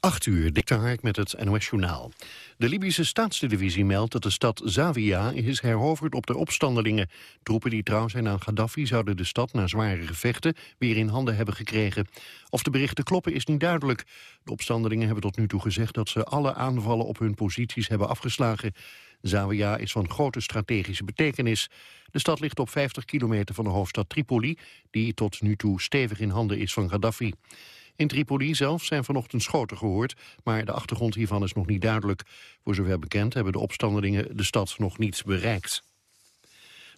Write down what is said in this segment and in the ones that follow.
8 uur, Dick Hark met het NOS-journaal. De Libische staatstelevisie meldt dat de stad Zawiya is heroverd op de opstandelingen. Troepen die trouw zijn aan Gaddafi zouden de stad na zware gevechten weer in handen hebben gekregen. Of de berichten kloppen is niet duidelijk. De opstandelingen hebben tot nu toe gezegd dat ze alle aanvallen op hun posities hebben afgeslagen. Zawiya is van grote strategische betekenis. De stad ligt op 50 kilometer van de hoofdstad Tripoli, die tot nu toe stevig in handen is van Gaddafi. In Tripoli zelf zijn vanochtend schoten gehoord, maar de achtergrond hiervan is nog niet duidelijk. Voor zover bekend hebben de opstandelingen de stad nog niet bereikt.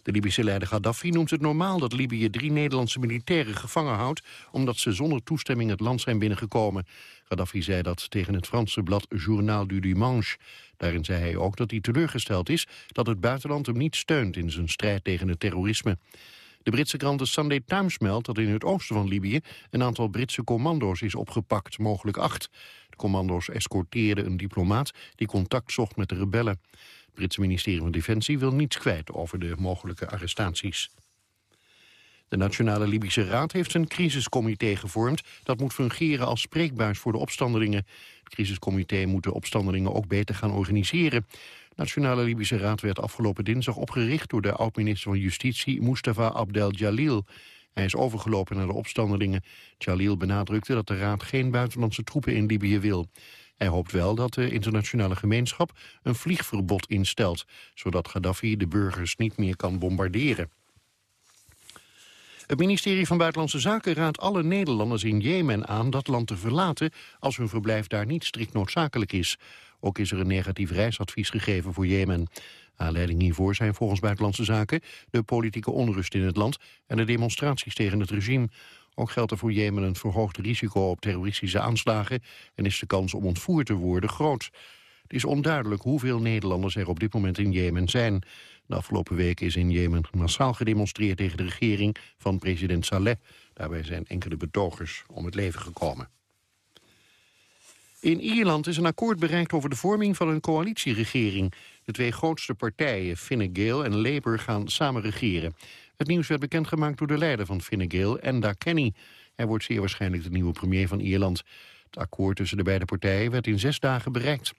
De Libische leider Gaddafi noemt het normaal dat Libië drie Nederlandse militairen gevangen houdt, omdat ze zonder toestemming het land zijn binnengekomen. Gaddafi zei dat tegen het Franse blad Journal du Dimanche. Daarin zei hij ook dat hij teleurgesteld is dat het buitenland hem niet steunt in zijn strijd tegen het terrorisme. De Britse krant The Sunday Times meldt dat in het oosten van Libië een aantal Britse commando's is opgepakt, mogelijk acht. De commando's escorteerden een diplomaat die contact zocht met de rebellen. Het Britse ministerie van Defensie wil niets kwijt over de mogelijke arrestaties. De Nationale Libische Raad heeft een crisiscomité gevormd... dat moet fungeren als spreekbuis voor de opstandelingen. Het crisiscomité moet de opstandelingen ook beter gaan organiseren. Nationale Libische Raad werd afgelopen dinsdag opgericht... door de oud-minister van Justitie Mustafa Abdel Jalil. Hij is overgelopen naar de opstandelingen. Jalil benadrukte dat de Raad geen buitenlandse troepen in Libië wil. Hij hoopt wel dat de internationale gemeenschap een vliegverbod instelt... zodat Gaddafi de burgers niet meer kan bombarderen. Het ministerie van Buitenlandse Zaken raadt alle Nederlanders in Jemen aan dat land te verlaten als hun verblijf daar niet strikt noodzakelijk is. Ook is er een negatief reisadvies gegeven voor Jemen. Aanleiding hiervoor zijn volgens Buitenlandse Zaken de politieke onrust in het land en de demonstraties tegen het regime. Ook geldt er voor Jemen een verhoogd risico op terroristische aanslagen en is de kans om ontvoerd te worden groot. Het is onduidelijk hoeveel Nederlanders er op dit moment in Jemen zijn. De afgelopen weken is in Jemen massaal gedemonstreerd tegen de regering van president Saleh. Daarbij zijn enkele betogers om het leven gekomen. In Ierland is een akkoord bereikt over de vorming van een coalitieregering. De twee grootste partijen, Fine Gael en Labour, gaan samen regeren. Het nieuws werd bekendgemaakt door de leider van Fine Gael, Enda Kenny. Hij wordt zeer waarschijnlijk de nieuwe premier van Ierland. Het akkoord tussen de beide partijen werd in zes dagen bereikt.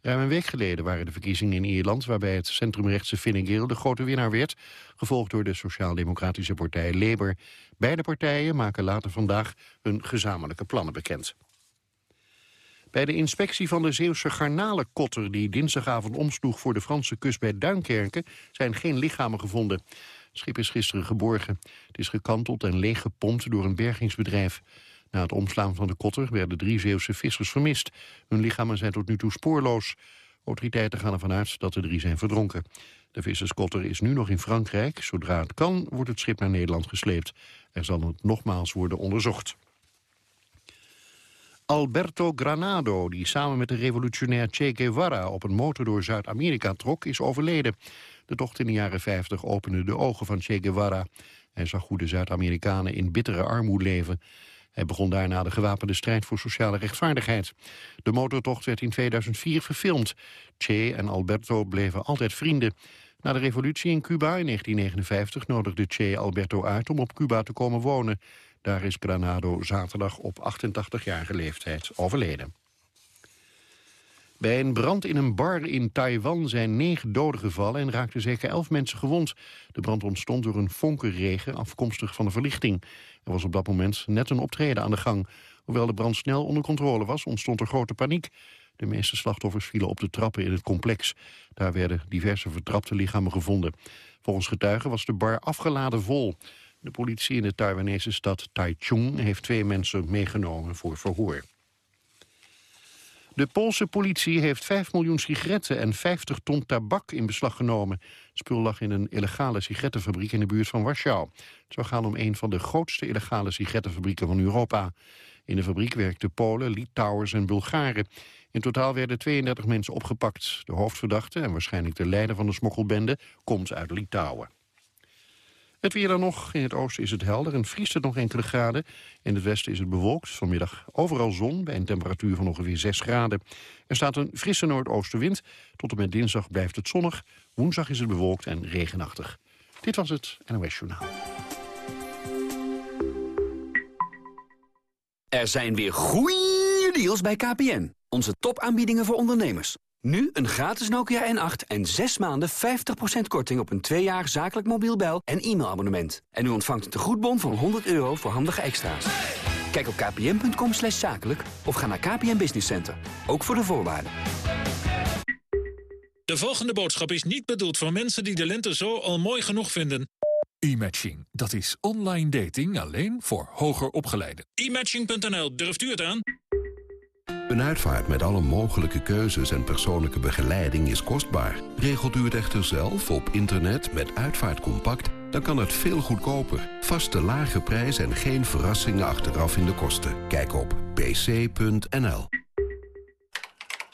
Ruim een week geleden waren de verkiezingen in Ierland... waarbij het centrumrechtse Fine Gael de grote winnaar werd... gevolgd door de sociaal-democratische partij Labour. Beide partijen maken later vandaag hun gezamenlijke plannen bekend. Bij de inspectie van de Zeeuwse garnalenkotter... die dinsdagavond omsloeg voor de Franse kust bij Duinkerken... zijn geen lichamen gevonden. Het schip is gisteren geborgen. Het is gekanteld en leeggepompt door een bergingsbedrijf. Na het omslaan van de kotter werden drie Zeeuwse vissers vermist. Hun lichamen zijn tot nu toe spoorloos. Autoriteiten gaan ervan uit dat de drie zijn verdronken. De visserskotter is nu nog in Frankrijk. Zodra het kan, wordt het schip naar Nederland gesleept. Er zal het nogmaals worden onderzocht. Alberto Granado, die samen met de revolutionair Che Guevara op een motor door Zuid-Amerika trok, is overleden. De tocht in de jaren 50 opende de ogen van Che Guevara. Hij zag hoe de Zuid-Amerikanen in bittere armoede leven. Hij begon daarna de gewapende strijd voor sociale rechtvaardigheid. De motortocht werd in 2004 verfilmd. Che en Alberto bleven altijd vrienden. Na de revolutie in Cuba in 1959 nodigde Che Alberto uit om op Cuba te komen wonen. Daar is Granado zaterdag op 88-jarige leeftijd overleden. Bij een brand in een bar in Taiwan zijn negen doden gevallen en raakten zeker elf mensen gewond. De brand ontstond door een vonkenregen afkomstig van de verlichting. Er was op dat moment net een optreden aan de gang. Hoewel de brand snel onder controle was, ontstond er grote paniek. De meeste slachtoffers vielen op de trappen in het complex. Daar werden diverse vertrapte lichamen gevonden. Volgens getuigen was de bar afgeladen vol. De politie in de Taiwanese stad Taichung heeft twee mensen meegenomen voor verhoor. De Poolse politie heeft 5 miljoen sigaretten en 50 ton tabak in beslag genomen. Het spul lag in een illegale sigarettenfabriek in de buurt van Warschau. Het zou gaan om een van de grootste illegale sigarettenfabrieken van Europa. In de fabriek werkten Polen, Litouwers en Bulgaren. In totaal werden 32 mensen opgepakt. De hoofdverdachte en waarschijnlijk de leider van de smokkelbende komt uit Litouwen. Het weer dan nog. In het oosten is het helder en vriest het nog enkele graden. In het westen is het bewolkt. Vanmiddag overal zon bij een temperatuur van ongeveer 6 graden. Er staat een frisse noordoostenwind. Tot en met dinsdag blijft het zonnig. Woensdag is het bewolkt en regenachtig. Dit was het NOS Journaal. Er zijn weer goeie deals bij KPN. Onze topaanbiedingen voor ondernemers. Nu een gratis Nokia N8 en 6 maanden 50% korting op een 2 jaar zakelijk mobiel bel- en e-mailabonnement. En u ontvangt een tegoedbon van 100 euro voor handige extra's. Kijk op kpn.com slash zakelijk of ga naar KPN Business Center. Ook voor de voorwaarden. De volgende boodschap is niet bedoeld voor mensen die de lente zo al mooi genoeg vinden. E-matching, dat is online dating alleen voor hoger opgeleiden. E-matching.nl, durft u het aan? Een uitvaart met alle mogelijke keuzes en persoonlijke begeleiding is kostbaar. Regelt u het echter zelf op internet met Uitvaartcompact... dan kan het veel goedkoper. Vaste lage prijs en geen verrassingen achteraf in de kosten. Kijk op pc.nl.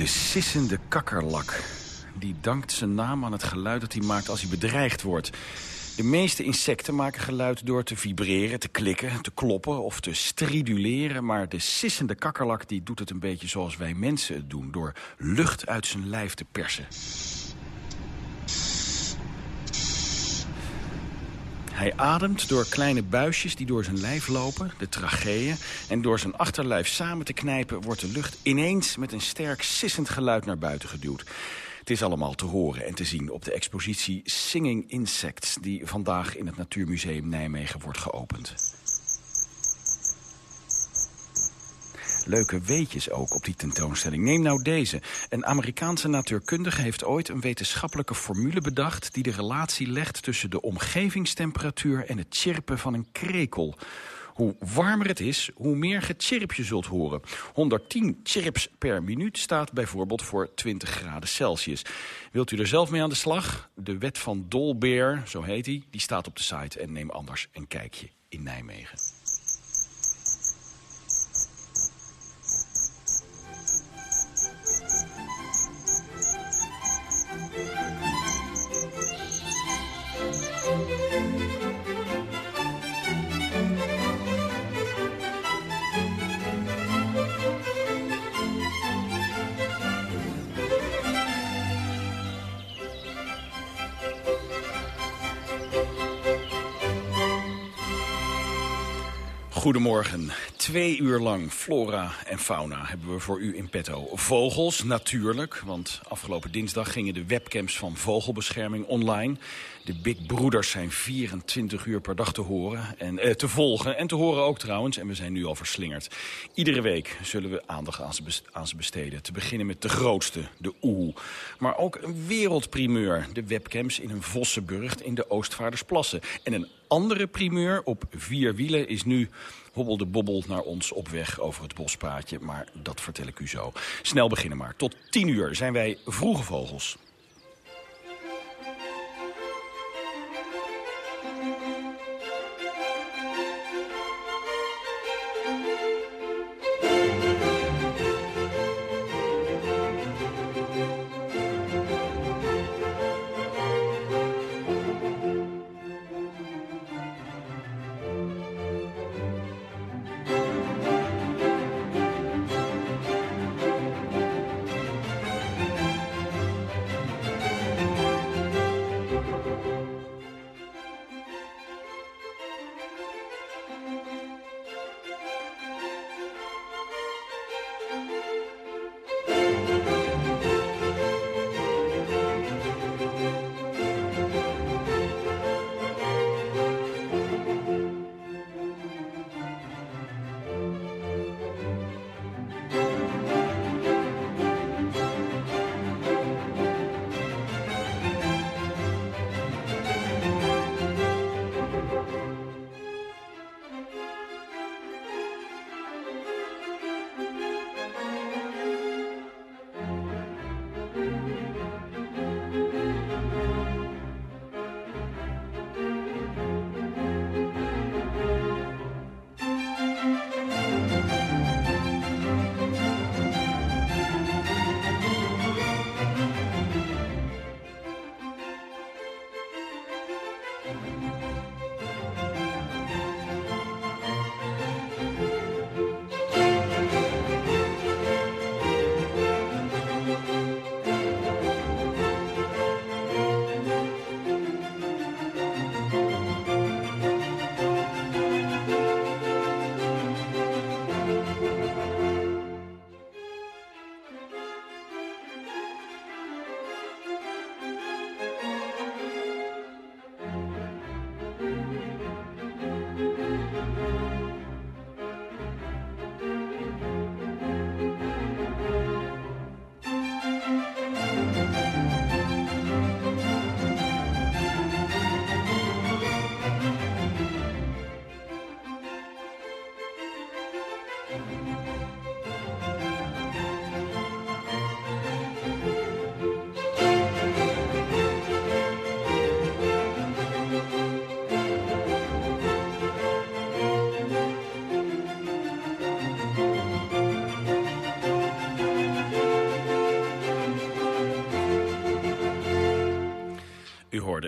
De sissende kakkerlak. Die dankt zijn naam aan het geluid dat hij maakt als hij bedreigd wordt. De meeste insecten maken geluid door te vibreren, te klikken, te kloppen of te striduleren. Maar de sissende kakkerlak die doet het een beetje zoals wij mensen het doen. Door lucht uit zijn lijf te persen. Hij ademt door kleine buisjes die door zijn lijf lopen, de tracheeën. En door zijn achterlijf samen te knijpen wordt de lucht ineens met een sterk sissend geluid naar buiten geduwd. Het is allemaal te horen en te zien op de expositie Singing Insects... die vandaag in het Natuurmuseum Nijmegen wordt geopend. Leuke weetjes ook op die tentoonstelling. Neem nou deze. Een Amerikaanse natuurkundige heeft ooit een wetenschappelijke formule bedacht... die de relatie legt tussen de omgevingstemperatuur en het chirpen van een krekel. Hoe warmer het is, hoe meer gechirp je zult horen. 110 chirps per minuut staat bijvoorbeeld voor 20 graden Celsius. Wilt u er zelf mee aan de slag? De wet van Dolbear, zo heet hij, die staat op de site. En neem anders een kijkje in Nijmegen. Goedemorgen. Twee uur lang flora en fauna hebben we voor u in petto. Vogels, natuurlijk, want afgelopen dinsdag gingen de webcams van Vogelbescherming online. De Big Broeders zijn 24 uur per dag te horen en eh, te volgen. En te horen ook trouwens, en we zijn nu al verslingerd. Iedere week zullen we aandacht aan ze, besteden. Te beginnen met de grootste, de oehoe. Maar ook een wereldprimeur, de webcams in een Vossenburgt in de Oostvaardersplassen. En een andere primeur op vier wielen is nu hobbelde bobbel naar ons op weg over het bospaadje. Maar dat vertel ik u zo. Snel beginnen maar. Tot 10 uur zijn wij vroege vogels.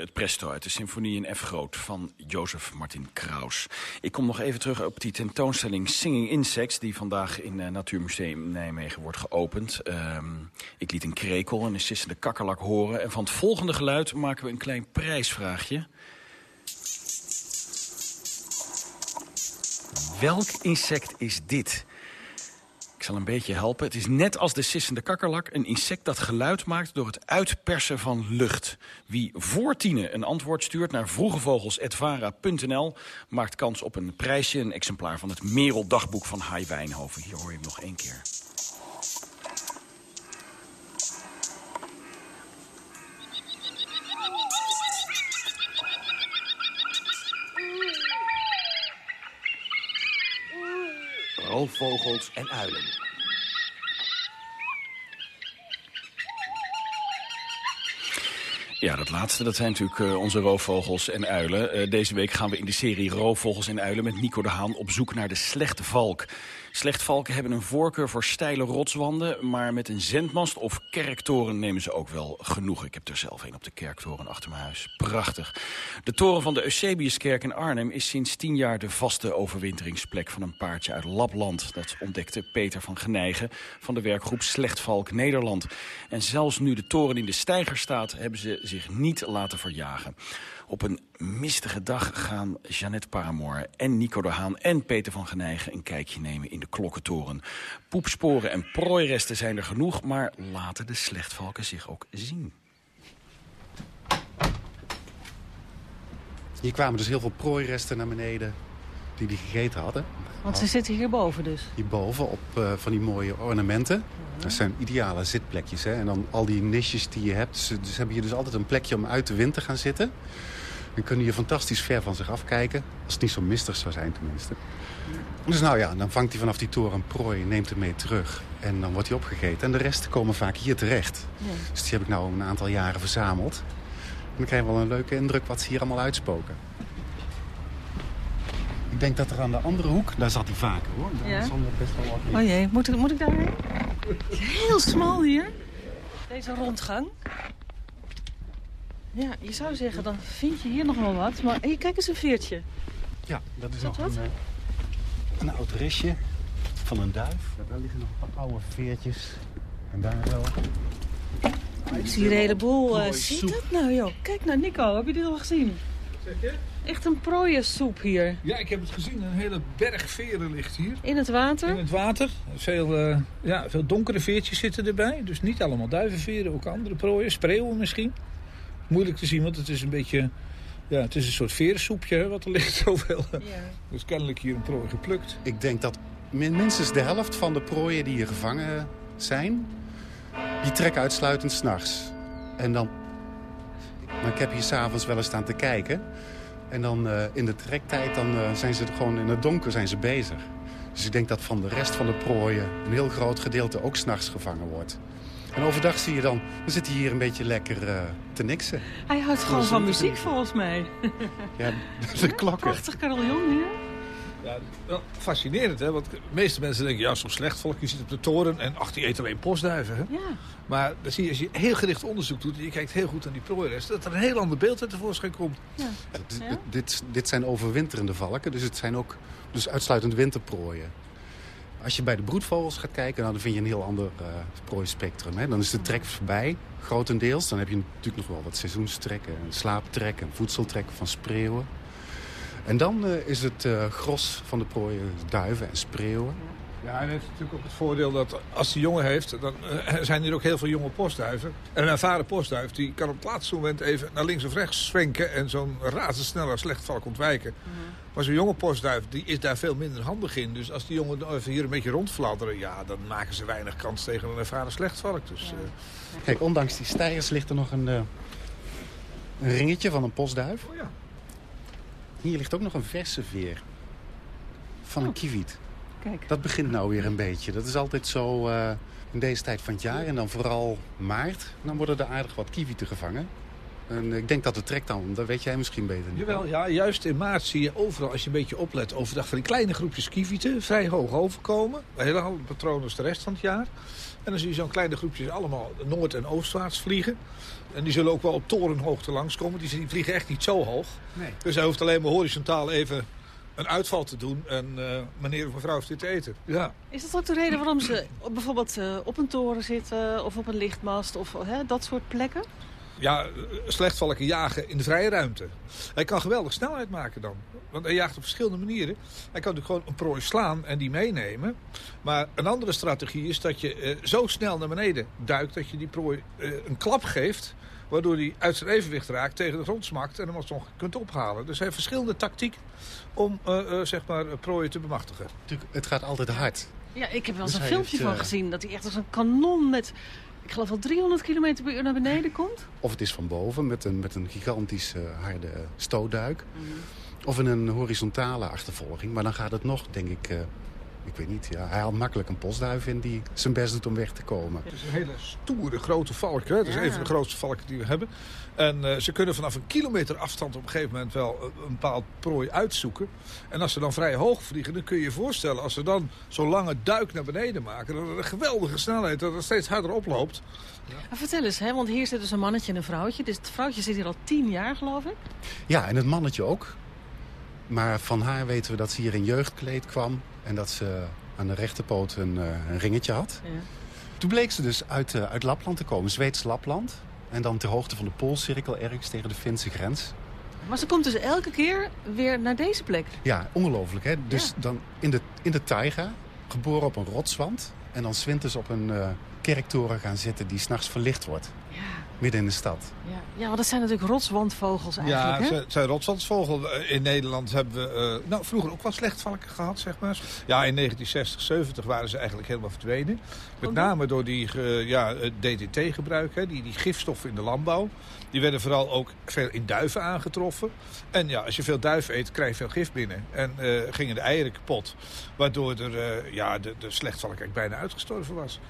Het Presto uit de symfonie in F groot van Jozef Martin Kraus. Ik kom nog even terug op die tentoonstelling Singing Insects... die vandaag in uh, Natuurmuseum Nijmegen wordt geopend. Ehm, ik liet een krekel en een sissende kakkerlak horen. En van het volgende geluid maken we een klein prijsvraagje. Welk insect is dit? Ik zal een beetje helpen. Het is net als de sissende kakkerlak een insect dat geluid maakt door het uitpersen van lucht. Wie voor tienen een antwoord stuurt naar vroegevogels.vara.nl maakt kans op een prijsje, een exemplaar van het Merel dagboek van Hai Wijnhoven. Hier hoor je hem nog één keer. Roofvogels en uilen. Ja, dat laatste, dat zijn natuurlijk uh, onze roofvogels en uilen. Uh, deze week gaan we in de serie Roofvogels en Uilen met Nico de Haan op zoek naar de slechte valk. Slechtvalken hebben een voorkeur voor steile rotswanden... maar met een zendmast of kerktoren nemen ze ook wel genoeg. Ik heb er zelf een op de kerktoren achter mijn huis. Prachtig. De toren van de Eusebiuskerk in Arnhem is sinds tien jaar... de vaste overwinteringsplek van een paardje uit Lapland. Dat ontdekte Peter van Genijgen van de werkgroep Slechtvalk Nederland. En zelfs nu de toren in de steiger staat... hebben ze zich niet laten verjagen. Op een mistige dag gaan Jeannette Paramoor en Nico de Haan en Peter van Genijgen een kijkje nemen in de klokkentoren. Poepsporen en prooiresten zijn er genoeg, maar laten de slechtvalken zich ook zien. Hier kwamen dus heel veel prooiresten naar beneden die die gegeten hadden. Want ze zitten hierboven dus? Hierboven op uh, van die mooie ornamenten. Dat zijn ideale zitplekjes. Hè? En dan al die nisjes die je hebt. Dus, dus hebben hier dus altijd een plekje om uit de wind te gaan zitten. Dan kunnen je fantastisch ver van zich afkijken. Als het niet zo mistig zou zijn tenminste. Dus nou ja, dan vangt hij vanaf die toren prooi, neemt hem mee terug. En dan wordt hij opgegeten. En de rest komen vaak hier terecht. Ja. Dus die heb ik nou een aantal jaren verzameld. En dan krijg je wel een leuke indruk wat ze hier allemaal uitspoken. Ik denk dat er aan de andere hoek, daar zat hij vaker hoor. Daar ja? best wel wat Oh jee, moet ik, moet ik daarheen? Heel smal hier. Deze rondgang. Ja, je zou zeggen, dan vind je hier nog wel wat. Maar hier, kijk eens een veertje. Ja, dat is, nog een, uh, een oud restje van een duif. Ja, daar liggen nog een paar oude veertjes. En daar wel. Ik zie hier een heleboel. Uh, ziet dat nou joh? Kijk naar Nico, heb je dit al gezien? Zeg je? Echt een prooiensoep hier. Ja, ik heb het gezien. Een hele berg veren ligt hier. In het water? In het water. Veel, uh, ja, veel donkere veertjes zitten erbij. Dus niet allemaal duivenveren, ook andere prooien. Spreeuwen misschien moeilijk te zien, want het is een beetje... Ja, het is een soort verensoepje wat er ligt zoveel. Ja. Dus kennelijk hier een prooi geplukt. Ik denk dat minstens de helft van de prooien die hier gevangen zijn... die trekken uitsluitend s'nachts. En dan... Maar ik heb hier s'avonds wel eens staan te kijken. En dan uh, in de trektijd dan, uh, zijn ze gewoon in het donker zijn ze bezig. Dus ik denk dat van de rest van de prooien een heel groot gedeelte ook s'nachts gevangen wordt. En overdag zie je dan, dan zit hij hier een beetje lekker uh, te niksen. Hij houdt gewoon van muziek volgens mij. Ja, de klokken. Prachtig carillon hier. Ja, wel fascinerend, hè? Want de meeste mensen denken, ja, zo'n slecht volk, je zit op de toren en ach, die eet alleen postduiven, hè? Ja. Maar dan zie je, als je heel gericht onderzoek doet en je kijkt heel goed naar die prooirest, dat er een heel ander beeld uit tevoorschijn komt. Ja. ja. Dit, dit zijn overwinterende valken, dus het zijn ook dus uitsluitend winterprooien. Als je bij de broedvogels gaat kijken, nou, dan vind je een heel ander uh, prooispectrum. Hè. Dan is de trek voorbij, grotendeels. Dan heb je natuurlijk nog wel wat seizoenstrekken, een slaaptrek, en voedseltrek van spreeuwen. En dan uh, is het uh, gros van de prooien duiven en spreeuwen. Ja, en het heeft natuurlijk ook het voordeel dat als hij jongen heeft... dan uh, zijn er ook heel veel jonge postduiven. En een ervaren postduif die kan op het laatste moment even naar links of rechts zwenken... en zo'n razendsneller slechtvalk ontwijken. Mm -hmm. Maar zo'n jonge postduif die is daar veel minder handig in. Dus als die jongen even hier een beetje rondfladderen... ja, dan maken ze weinig kans tegen een ervaren slechtvalk. Dus, ja. uh... Kijk, ondanks die stijgers ligt er nog een, uh, een ringetje van een postduif. Oh ja. Hier ligt ook nog een verse veer. Van oh. een kieviet. Kijk. Dat begint nou weer een beetje. Dat is altijd zo uh, in deze tijd van het jaar. En dan vooral maart. Dan worden er aardig wat kievieten gevangen. En ik denk dat het trekt dan, dat weet jij misschien beter. Niet. Jawel, ja, juist in maart zie je overal, als je een beetje oplet, overdag van die kleine groepjes kievieten vrij hoog overkomen. Helemaal patroon als de rest van het jaar. En dan zie je zo'n kleine groepjes allemaal noord- en oostwaarts vliegen. En die zullen ook wel op torenhoogte langskomen. Die, die vliegen echt niet zo hoog. Nee. Dus hij hoeft alleen maar horizontaal even een uitval te doen. En uh, meneer of mevrouw heeft dit te eten. Ja. Is dat ook de reden waarom ze bijvoorbeeld uh, op een toren zitten... of op een lichtmast of hè, dat soort plekken? Ja, slechtvalken jagen in de vrije ruimte. Hij kan geweldig snelheid maken dan. Want hij jaagt op verschillende manieren. Hij kan natuurlijk gewoon een prooi slaan en die meenemen. Maar een andere strategie is dat je uh, zo snel naar beneden duikt... dat je die prooi uh, een klap geeft... waardoor hij uit zijn evenwicht raakt, tegen de grond smakt... en hem alsnog kunt ophalen. Dus hij heeft verschillende tactieken om uh, zeg maar, prooien te bemachtigen. Het gaat altijd hard. Ja, ik heb wel eens dus een filmpje heeft, van gezien... dat hij echt als een kanon met ik geloof wel 300 km per uur naar beneden komt. Of het is van boven met een, met een gigantische harde stootduik. Mm -hmm. Of in een horizontale achtervolging. Maar dan gaat het nog, denk ik... Ik weet niet, ja, hij haalt makkelijk een postduif in die zijn best doet om weg te komen. Het is een hele stoere grote valk. Hè? Het is ja. een van de grootste valken die we hebben. En uh, ze kunnen vanaf een kilometer afstand op een gegeven moment wel een bepaald prooi uitzoeken. En als ze dan vrij hoog vliegen, dan kun je je voorstellen... als ze dan zo'n lange duik naar beneden maken... dat er een geweldige snelheid, dat het steeds harder oploopt. Ja. Vertel eens, hè, want hier zit dus een mannetje en een vrouwtje. Dus het vrouwtje zit hier al tien jaar, geloof ik. Ja, en het mannetje ook. Maar van haar weten we dat ze hier in jeugdkleed kwam... en dat ze aan de rechterpoot een, uh, een ringetje had. Ja. Toen bleek ze dus uit, uh, uit Lapland te komen, Zweeds Lapland. En dan ter hoogte van de Poolcirkel ergens tegen de Finse grens. Maar ze komt dus elke keer weer naar deze plek? Ja, ongelooflijk. Hè? Dus ja. dan in de, in de taiga, geboren op een rotswand... en dan zwinters op een uh, kerktoren gaan zitten die s'nachts verlicht wordt. Midden in de stad. Ja. ja, want dat zijn natuurlijk rotswandvogels eigenlijk, Ja, hè? het zijn rotswandvogels. In Nederland hebben we uh, nou, vroeger ook wel slechtvalken gehad, zeg maar. Ja, in 1960, 70 waren ze eigenlijk helemaal verdwenen. Met Oh, name door die uh, ja, DDT-gebruik, die, die gifstoffen in de landbouw. Die werden vooral ook veel in duiven aangetroffen. En ja, als je veel duiven eet, krijg je veel gif binnen. En uh, gingen de eieren kapot. Waardoor er, uh, ja, de, de slechtvalk eigenlijk bijna uitgestorven was.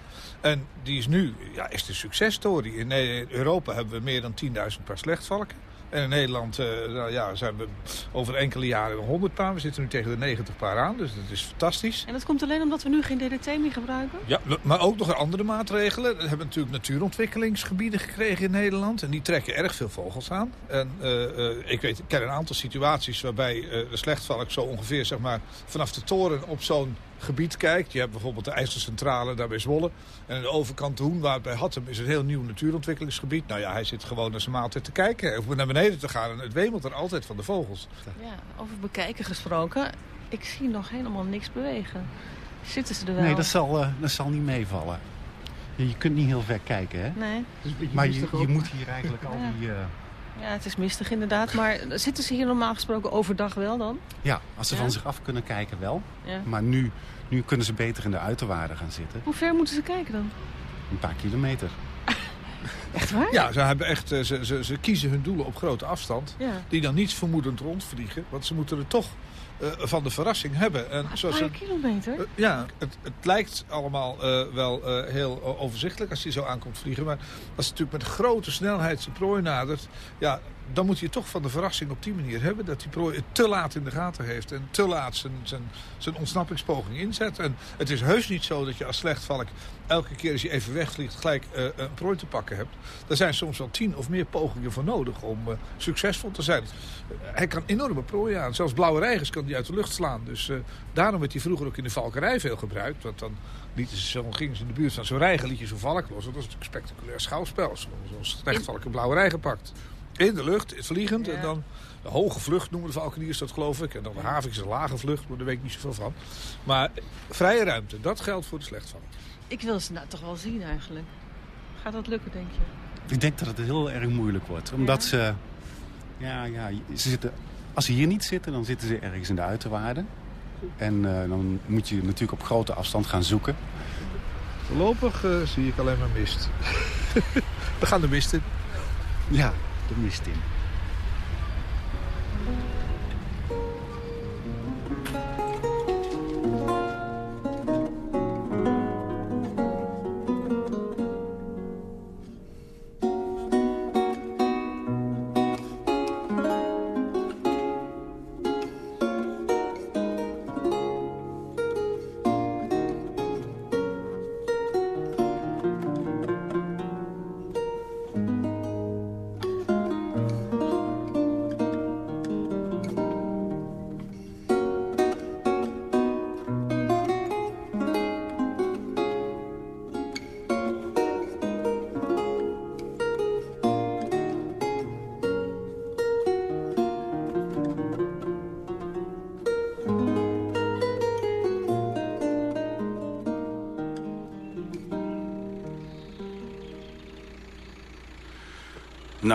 En die is nu ja, echt een successtory. In Europa hebben we meer dan 10.000 paar slechtvalken. En in Nederland uh, nou ja, zijn we over enkele jaren 100 paar. We zitten nu tegen de 90 paar aan, dus dat is fantastisch. En dat komt alleen omdat we nu geen DDT meer gebruiken? Ja, maar ook nog andere maatregelen. We hebben natuurlijk natuurontwikkelingsgebieden gekregen in Nederland. En die trekken erg veel vogels aan. En uh, uh, ik weet, ik ken een aantal situaties waarbij de slechtvalk zo ongeveer zeg maar, vanaf de toren op zo'n gebied kijkt. Je hebt bijvoorbeeld de IJsselcentrale daar bij Zwolle. En aan de overkant de Hoenwaard bij Hattem is een heel nieuw natuurontwikkelingsgebied. Nou ja, hij zit gewoon naar zijn maaltijd te kijken. Hoeft naar beneden te gaan en het wemelt er altijd van de vogels. Ja, over bekijken gesproken. Ik zie nog helemaal niks bewegen. Zitten ze er wel? Nee, dat zal, uh, dat zal niet meevallen. Je, kunt niet heel ver kijken, hè? Nee. Maar je, je moet hier eigenlijk al die... Uh... Ja, het is mistig inderdaad. Maar zitten ze hier normaal gesproken overdag wel dan? Ja, als ze ja? van zich af kunnen kijken wel. Ja. Maar nu, nu kunnen ze beter in de uiterwaarden gaan zitten. Hoe ver moeten ze kijken dan? Een paar kilometer. Echt waar? Ja, ze, hebben echt, ze, ze, ze kiezen hun doelen op grote afstand. Ja. Die dan niets vermoedend rondvliegen. Want ze moeten er toch uh, van de verrassing hebben. En een paar kilometer? Uh, ja, het, het, lijkt allemaal uh, wel heel overzichtelijk als hij zo aankomt vliegen. Maar als het natuurlijk met grote snelheid zijn prooi nadert... Ja, dan moet je toch van de verrassing op die manier hebben... dat die prooi het te laat in de gaten heeft... en te laat zijn, zijn, zijn ontsnappingspoging inzet. En het is heus niet zo dat je als slechtvalk... elke keer als je even wegvliegt gelijk uh, een prooi te pakken hebt. Er zijn soms wel tien of meer pogingen voor nodig om uh, succesvol te zijn. Uh, hij kan enorme prooien aan. Zelfs blauwe reigers kan hij uit de lucht slaan. Dus daarom werd hij vroeger ook in de valkerij veel gebruikt. Want dan lieten ze, zo, gingen ze in de buurt van zo'n reiger liet je zo'n valk los. Dat was natuurlijk een spectaculair schouwspel. Zo'n slechtvalk een blauwe reiger pakt. In de lucht, vliegend. Ja. En dan de hoge vlucht noemen de valkeniers dat geloof ik. En dan de havik is een lage vlucht, maar daar weet ik niet zoveel van. Maar vrije ruimte, dat geldt voor de slechtvalk. Ik wil ze nou toch wel zien eigenlijk. Gaat dat lukken, denk je? Ik denk dat het heel erg moeilijk wordt. Omdat ja? ze... Ja, ja, ze zitten, als ze hier niet zitten, dan zitten ze ergens in de uiterwaarden. En uh, dan moet je natuurlijk op grote afstand gaan zoeken. Voorlopig uh, zie ik alleen maar mist. We gaan de mist in. Ja, de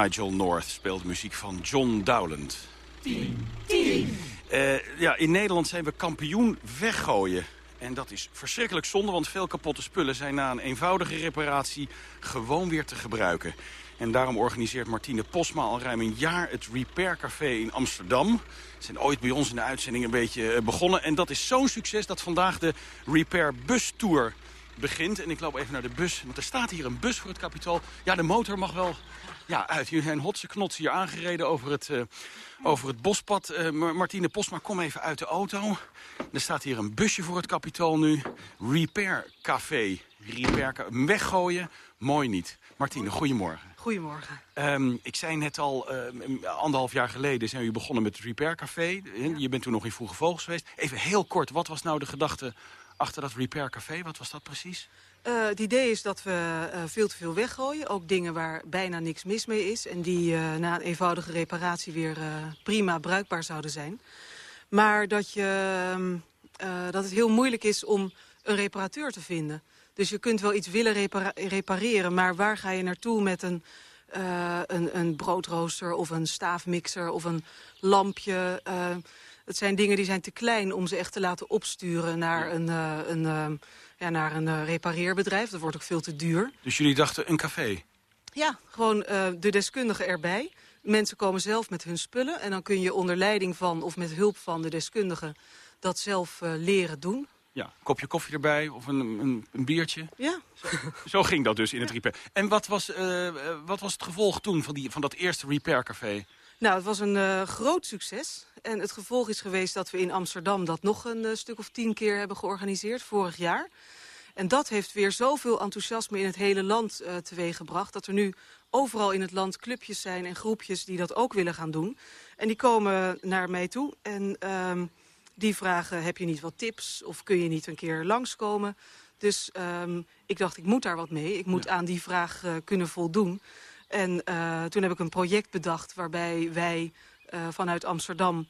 Nigel North speelt muziek van John Dowland. Uh, ja, in Nederland zijn we kampioen weggooien. En dat is verschrikkelijk zonde, want veel kapotte spullen zijn na een eenvoudige reparatie gewoon weer te gebruiken. En daarom organiseert Martine Posma al ruim een jaar het Repair Café in Amsterdam. Ze zijn ooit bij ons in de uitzending een beetje eh, begonnen. En dat is zo'n succes dat vandaag de Repair Bus Tour begint. En ik loop even naar de bus, want er staat hier een bus voor het kapitaal. Ja, de motor mag wel ja, uit. Jullie zijn hotse knots hier aangereden over het, uh, over het bospad. Uh, Martine Posma, kom even uit de auto. Er staat hier een busje voor het kapitaal nu. Repair Café. Repair Weggooien, mooi niet. Martine, goedemorgen. Goedemorgen. Um, ik zei net al, uh, anderhalf jaar geleden zijn jullie begonnen met het Repair Café. Je bent toen nog in Vroege Vogels geweest. Even heel kort, wat was nou de gedachte achter dat Repair Café? Wat was dat precies? Uh, het idee is dat we uh, veel te veel weggooien. Ook dingen waar bijna niks mis mee is. En die uh, na een eenvoudige reparatie weer prima bruikbaar zouden zijn. Maar dat, je, dat het heel moeilijk is om een reparateur te vinden. Dus je kunt wel iets willen repareren, maar waar ga je naartoe met een, een, een, broodrooster of een staafmixer of een lampje? Het zijn dingen die zijn te klein om ze echt te laten opsturen naar een, uh, een, ja, naar een repareerbedrijf. Dat wordt ook veel te duur. Dus jullie dachten een café? Ja, gewoon de deskundige erbij. Mensen komen zelf met hun spullen en dan kun je onder leiding van of met hulp van de deskundige dat zelf leren doen. Ja, een kopje koffie erbij of een, een, een biertje. Ja. Zo, zo, ging dat dus in het repair. En wat was, uh, wat was het gevolg toen van, die, van dat eerste repaircafé? Nou, het was een uh, groot succes. En het gevolg is geweest dat we in Amsterdam dat nog een uh, stuk of tien keer hebben georganiseerd, vorig jaar. En dat heeft weer zoveel enthousiasme in het hele land uh, teweeggebracht... dat er nu overal in het land clubjes zijn en groepjes die dat ook willen gaan doen. En die komen naar mij toe en... Uh, die vragen, heb je niet wat tips of kun je niet een keer langskomen? Dus um, ik dacht, ik moet daar wat mee. Ik moet ja. aan die vraag uh, kunnen voldoen. En uh, toen heb ik een project bedacht waarbij wij uh, vanuit Amsterdam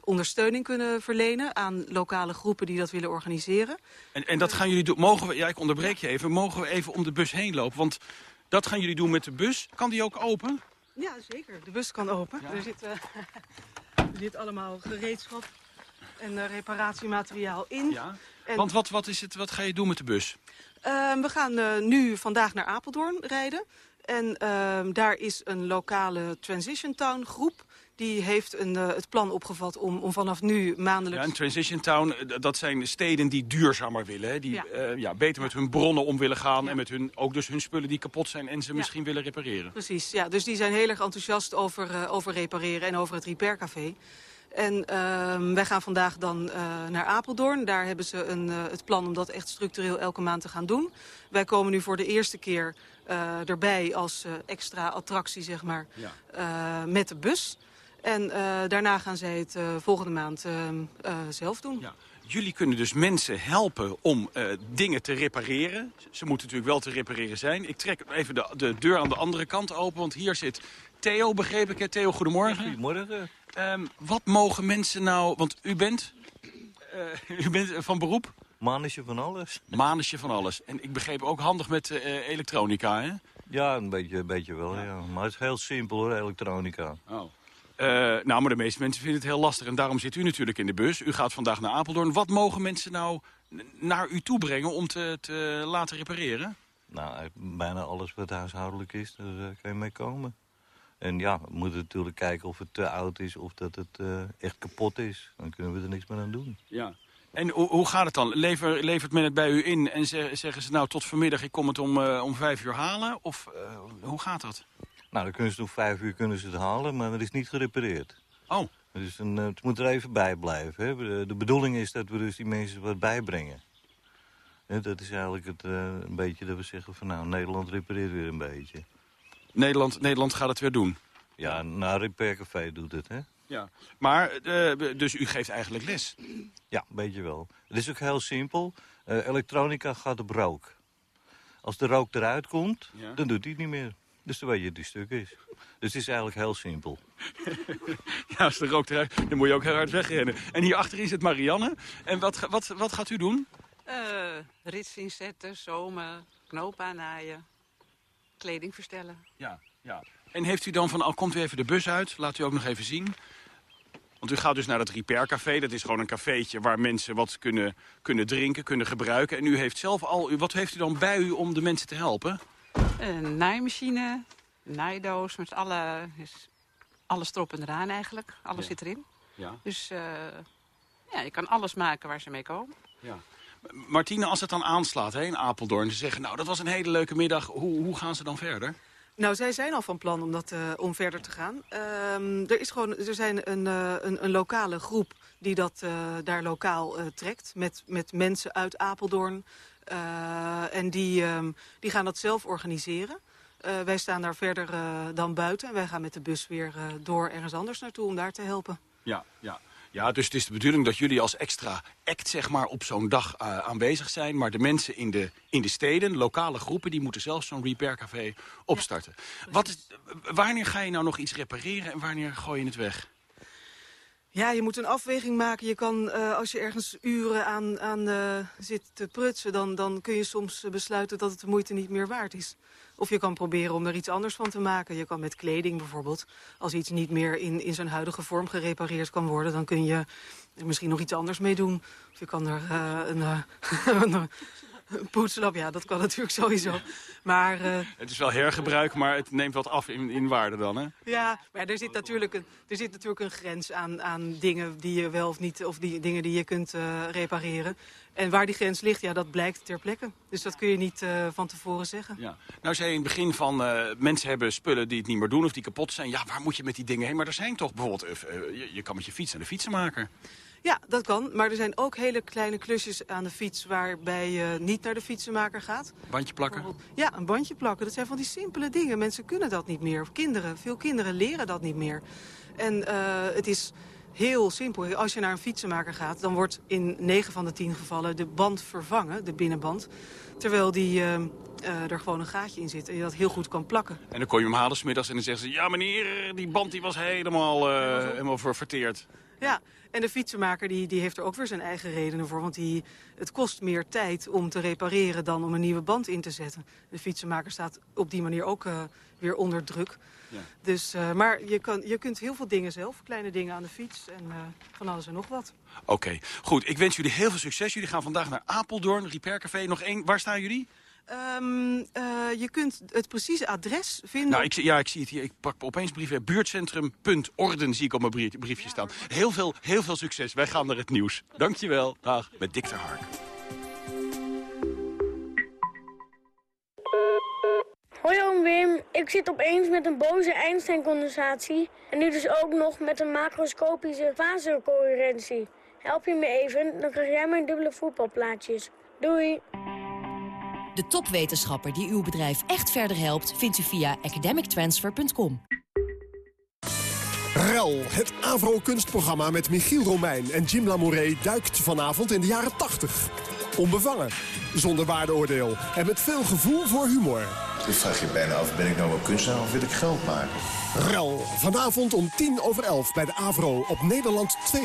ondersteuning kunnen verlenen aan lokale groepen die dat willen organiseren. En, en dat gaan jullie doen? Mogen we, ja, ik onderbreek je even, mogen we even om de bus heen lopen? Want dat gaan jullie doen met de bus. Kan die ook open? Ja, zeker. De bus kan open. Ja. Er zit er zit allemaal gereedschap en uh, reparatiemateriaal in. Ja. En... Want wat, wat, is het, wat ga je doen met de bus? Uh, we gaan nu vandaag naar Apeldoorn rijden. En daar is een lokale Transition Town groep die heeft een, uh, het plan opgevat om, om vanaf nu maandelijks... Ja, een transition town, dat zijn steden die duurzamer willen. Hè? Die ja. Uh, ja, beter met hun bronnen om willen gaan. Ja. En met hun, ook dus hun spullen die kapot zijn en ze misschien willen repareren. Precies, ja. Dus die zijn heel erg enthousiast over, uh, over repareren en over het repaircafé. En uh, wij gaan vandaag dan naar Apeldoorn. Daar hebben ze een, het plan om dat echt structureel elke maand te gaan doen. Wij komen nu voor de eerste keer uh, erbij als extra attractie, zeg maar, ja. met de bus. En daarna gaan zij het volgende maand zelf doen. Ja. Jullie kunnen dus mensen helpen om dingen te repareren. Ze moeten natuurlijk wel te repareren zijn. Ik trek even de, de deur aan de andere kant open, want hier zit Theo, begreep ik. Hè? Theo, goedemorgen. Goedemorgen. Um, wat mogen mensen nou... Want u bent, uh, u bent van beroep? Manisje van alles. Manisje van alles. En ik begreep ook handig met uh, elektronica, hè? Ja, een beetje, een beetje wel, ja. ja. Maar het is heel simpel, hoor, elektronica. Oh. Uh, nou, maar de meeste mensen vinden het heel lastig. En daarom zit u natuurlijk in de bus. U gaat vandaag naar Apeldoorn. Wat mogen mensen nou naar u toe brengen om te, te laten repareren? Nou, bijna alles wat huishoudelijk is, daar kan je mee komen. En ja, we moeten natuurlijk kijken of het te oud is of dat het uh, echt kapot is. Dan kunnen we er niks meer aan doen. Ja. En hoe, hoe gaat het dan? Lever, levert men het bij u in en ze, zeggen ze nou tot vanmiddag ik kom het om, uh, om vijf uur halen? Of uh, hoe gaat dat? Nou, dan kunnen ze om vijf uur kunnen ze het halen, maar het is niet gerepareerd. Oh. Dus een, het moet er even bij blijven. Hè? De, de, bedoeling is dat we dus die mensen wat bijbrengen. En dat is eigenlijk het, een beetje dat we zeggen van nou, Nederland repareert weer een beetje. Nederland, Nederland gaat het weer doen. Ja, nou, Repair Café doet het, hè? Ja, maar, uh, dus u geeft eigenlijk les? Ja, een beetje wel. Het is ook heel simpel. Uh, elektronica gaat op rook. Als de rook eruit komt, ja. dan doet hij het niet meer. Dus dan weet je die stuk is. Dus het is eigenlijk heel simpel. ja, als de rook eruit, dan moet je ook heel hard wegrennen. En hierachter is het Marianne. En wat, wat, wat gaat u doen? Uh, rits inzetten, zomen, knoop aannaaien kleding verstellen. Ja, Ja. En heeft u dan van, al komt u even de bus uit, laat u ook nog even zien. Want u gaat dus naar het Repair Café. Dat is gewoon een cafeetje waar mensen wat kunnen, kunnen drinken, kunnen gebruiken. En u heeft zelf al, wat heeft u dan bij u om de mensen te helpen? Een naaimachine, een naaidoos met alle, dus alles erop en eraan eigenlijk. Alles zit erin. Ja. Dus uh, ja, je kan alles maken waar ze mee komen. Ja. Martine, als het dan aanslaat hè, in Apeldoorn... ze zeggen, nou, dat was een hele leuke middag. Hoe, hoe gaan ze dan verder? Nou, zij zijn al van plan om, dat, uh, om verder te gaan. Uh, er, is gewoon, er zijn een, uh, een, een, lokale groep die dat daar lokaal trekt. Met, met mensen uit Apeldoorn. en die, um, die gaan dat zelf organiseren. wij staan daar verder dan buiten. En wij gaan met de bus weer door ergens anders naartoe om daar te helpen. Ja, ja. Ja, dus het is de bedoeling dat jullie als extra act zeg maar, op zo'n dag uh, aanwezig zijn. Maar de mensen in de, in de steden, lokale groepen, die moeten zelf zo'n repaircafé opstarten. Ja, Wat is, wanneer ga je nou nog iets repareren en wanneer gooi je het weg? Ja, je moet een afweging maken. Je kan, uh, als je ergens uren aan, aan uh, zit te prutsen... Dan, dan kun je soms besluiten dat het de moeite niet meer waard is. Of je kan proberen om er iets anders van te maken. Je kan met kleding bijvoorbeeld, als iets niet meer in, in zijn huidige vorm gerepareerd kan worden... dan kun je er misschien nog iets anders mee doen. Of je kan er een, een Poetslap, ja, dat kan natuurlijk sowieso. Maar, uh, het is wel hergebruik, maar het neemt wat af in, in waarde dan, hè? Ja, maar er zit natuurlijk een, er zit natuurlijk een grens aan, aan dingen die je wel of niet... of die dingen die je kunt uh, repareren. En waar die grens ligt, ja, dat blijkt ter plekke. Dus dat kun je niet uh, van tevoren zeggen. Ja. Nou zei je in het begin van, mensen hebben spullen die het niet meer doen... of die kapot zijn. Ja, waar moet je met die dingen heen? Maar er zijn toch bijvoorbeeld... je, je kan met je fiets naar de fietsenmaker. Ja, dat kan. Maar er zijn ook hele kleine klusjes aan de fiets... waarbij je niet naar de fietsenmaker gaat. Bandje plakken? Ja, een bandje plakken. Dat zijn van die simpele dingen. Mensen kunnen dat niet meer. Kinderen, veel kinderen leren dat niet meer. En uh, het is heel simpel. Als je naar een fietsenmaker gaat... dan wordt in 9 van de 10 gevallen de band vervangen, de binnenband. Terwijl die, uh, uh, er gewoon een gaatje in zit en je dat heel goed kan plakken. En dan kon je hem halen smiddags en dan zeggen ze... ja meneer, die band die was helemaal, helemaal verteerd. Ja, en de fietsenmaker die, die heeft er ook weer zijn eigen redenen voor. Want die, het kost meer tijd om te repareren dan om een nieuwe band in te zetten. De fietsenmaker staat op die manier ook uh, weer onder druk. Ja. Dus, uh, maar je, kan, je kunt heel veel dingen zelf, kleine dingen aan de fiets en uh, van alles en nog wat. Oké, okay. goed. Ik wens jullie heel veel succes. Jullie gaan vandaag naar Apeldoorn, Repair Café. Nog één, waar staan jullie? Um, uh, je kunt het precieze adres vinden. Nou, ik, ja, ik zie het hier. Ik pak opeens brieven. Buurtcentrum.orden zie ik op mijn brief, briefje staan. Heel veel, heel veel succes. Wij gaan naar het nieuws. Dankjewel. Dag. Met Dick ter Hark. Hoi oom Wim, ik zit opeens met een boze Einstein-condensatie... en nu dus ook nog met een macroscopische fasecoherentie. Help je me even, dan krijg jij mijn dubbele voetbalplaatjes. Doei! De topwetenschapper die uw bedrijf echt verder helpt... vindt u via academictransfer.com. REL, het Avro-kunstprogramma met Michiel Romein en Jim Lamouret... duikt vanavond in de jaren 80. Onbevangen, zonder waardeoordeel en met veel gevoel voor humor. Je vraag je bijna af, ben ik nou wel kunstenaar of wil ik geld maken? REL, vanavond om tien over elf bij de Avro op Nederland 2.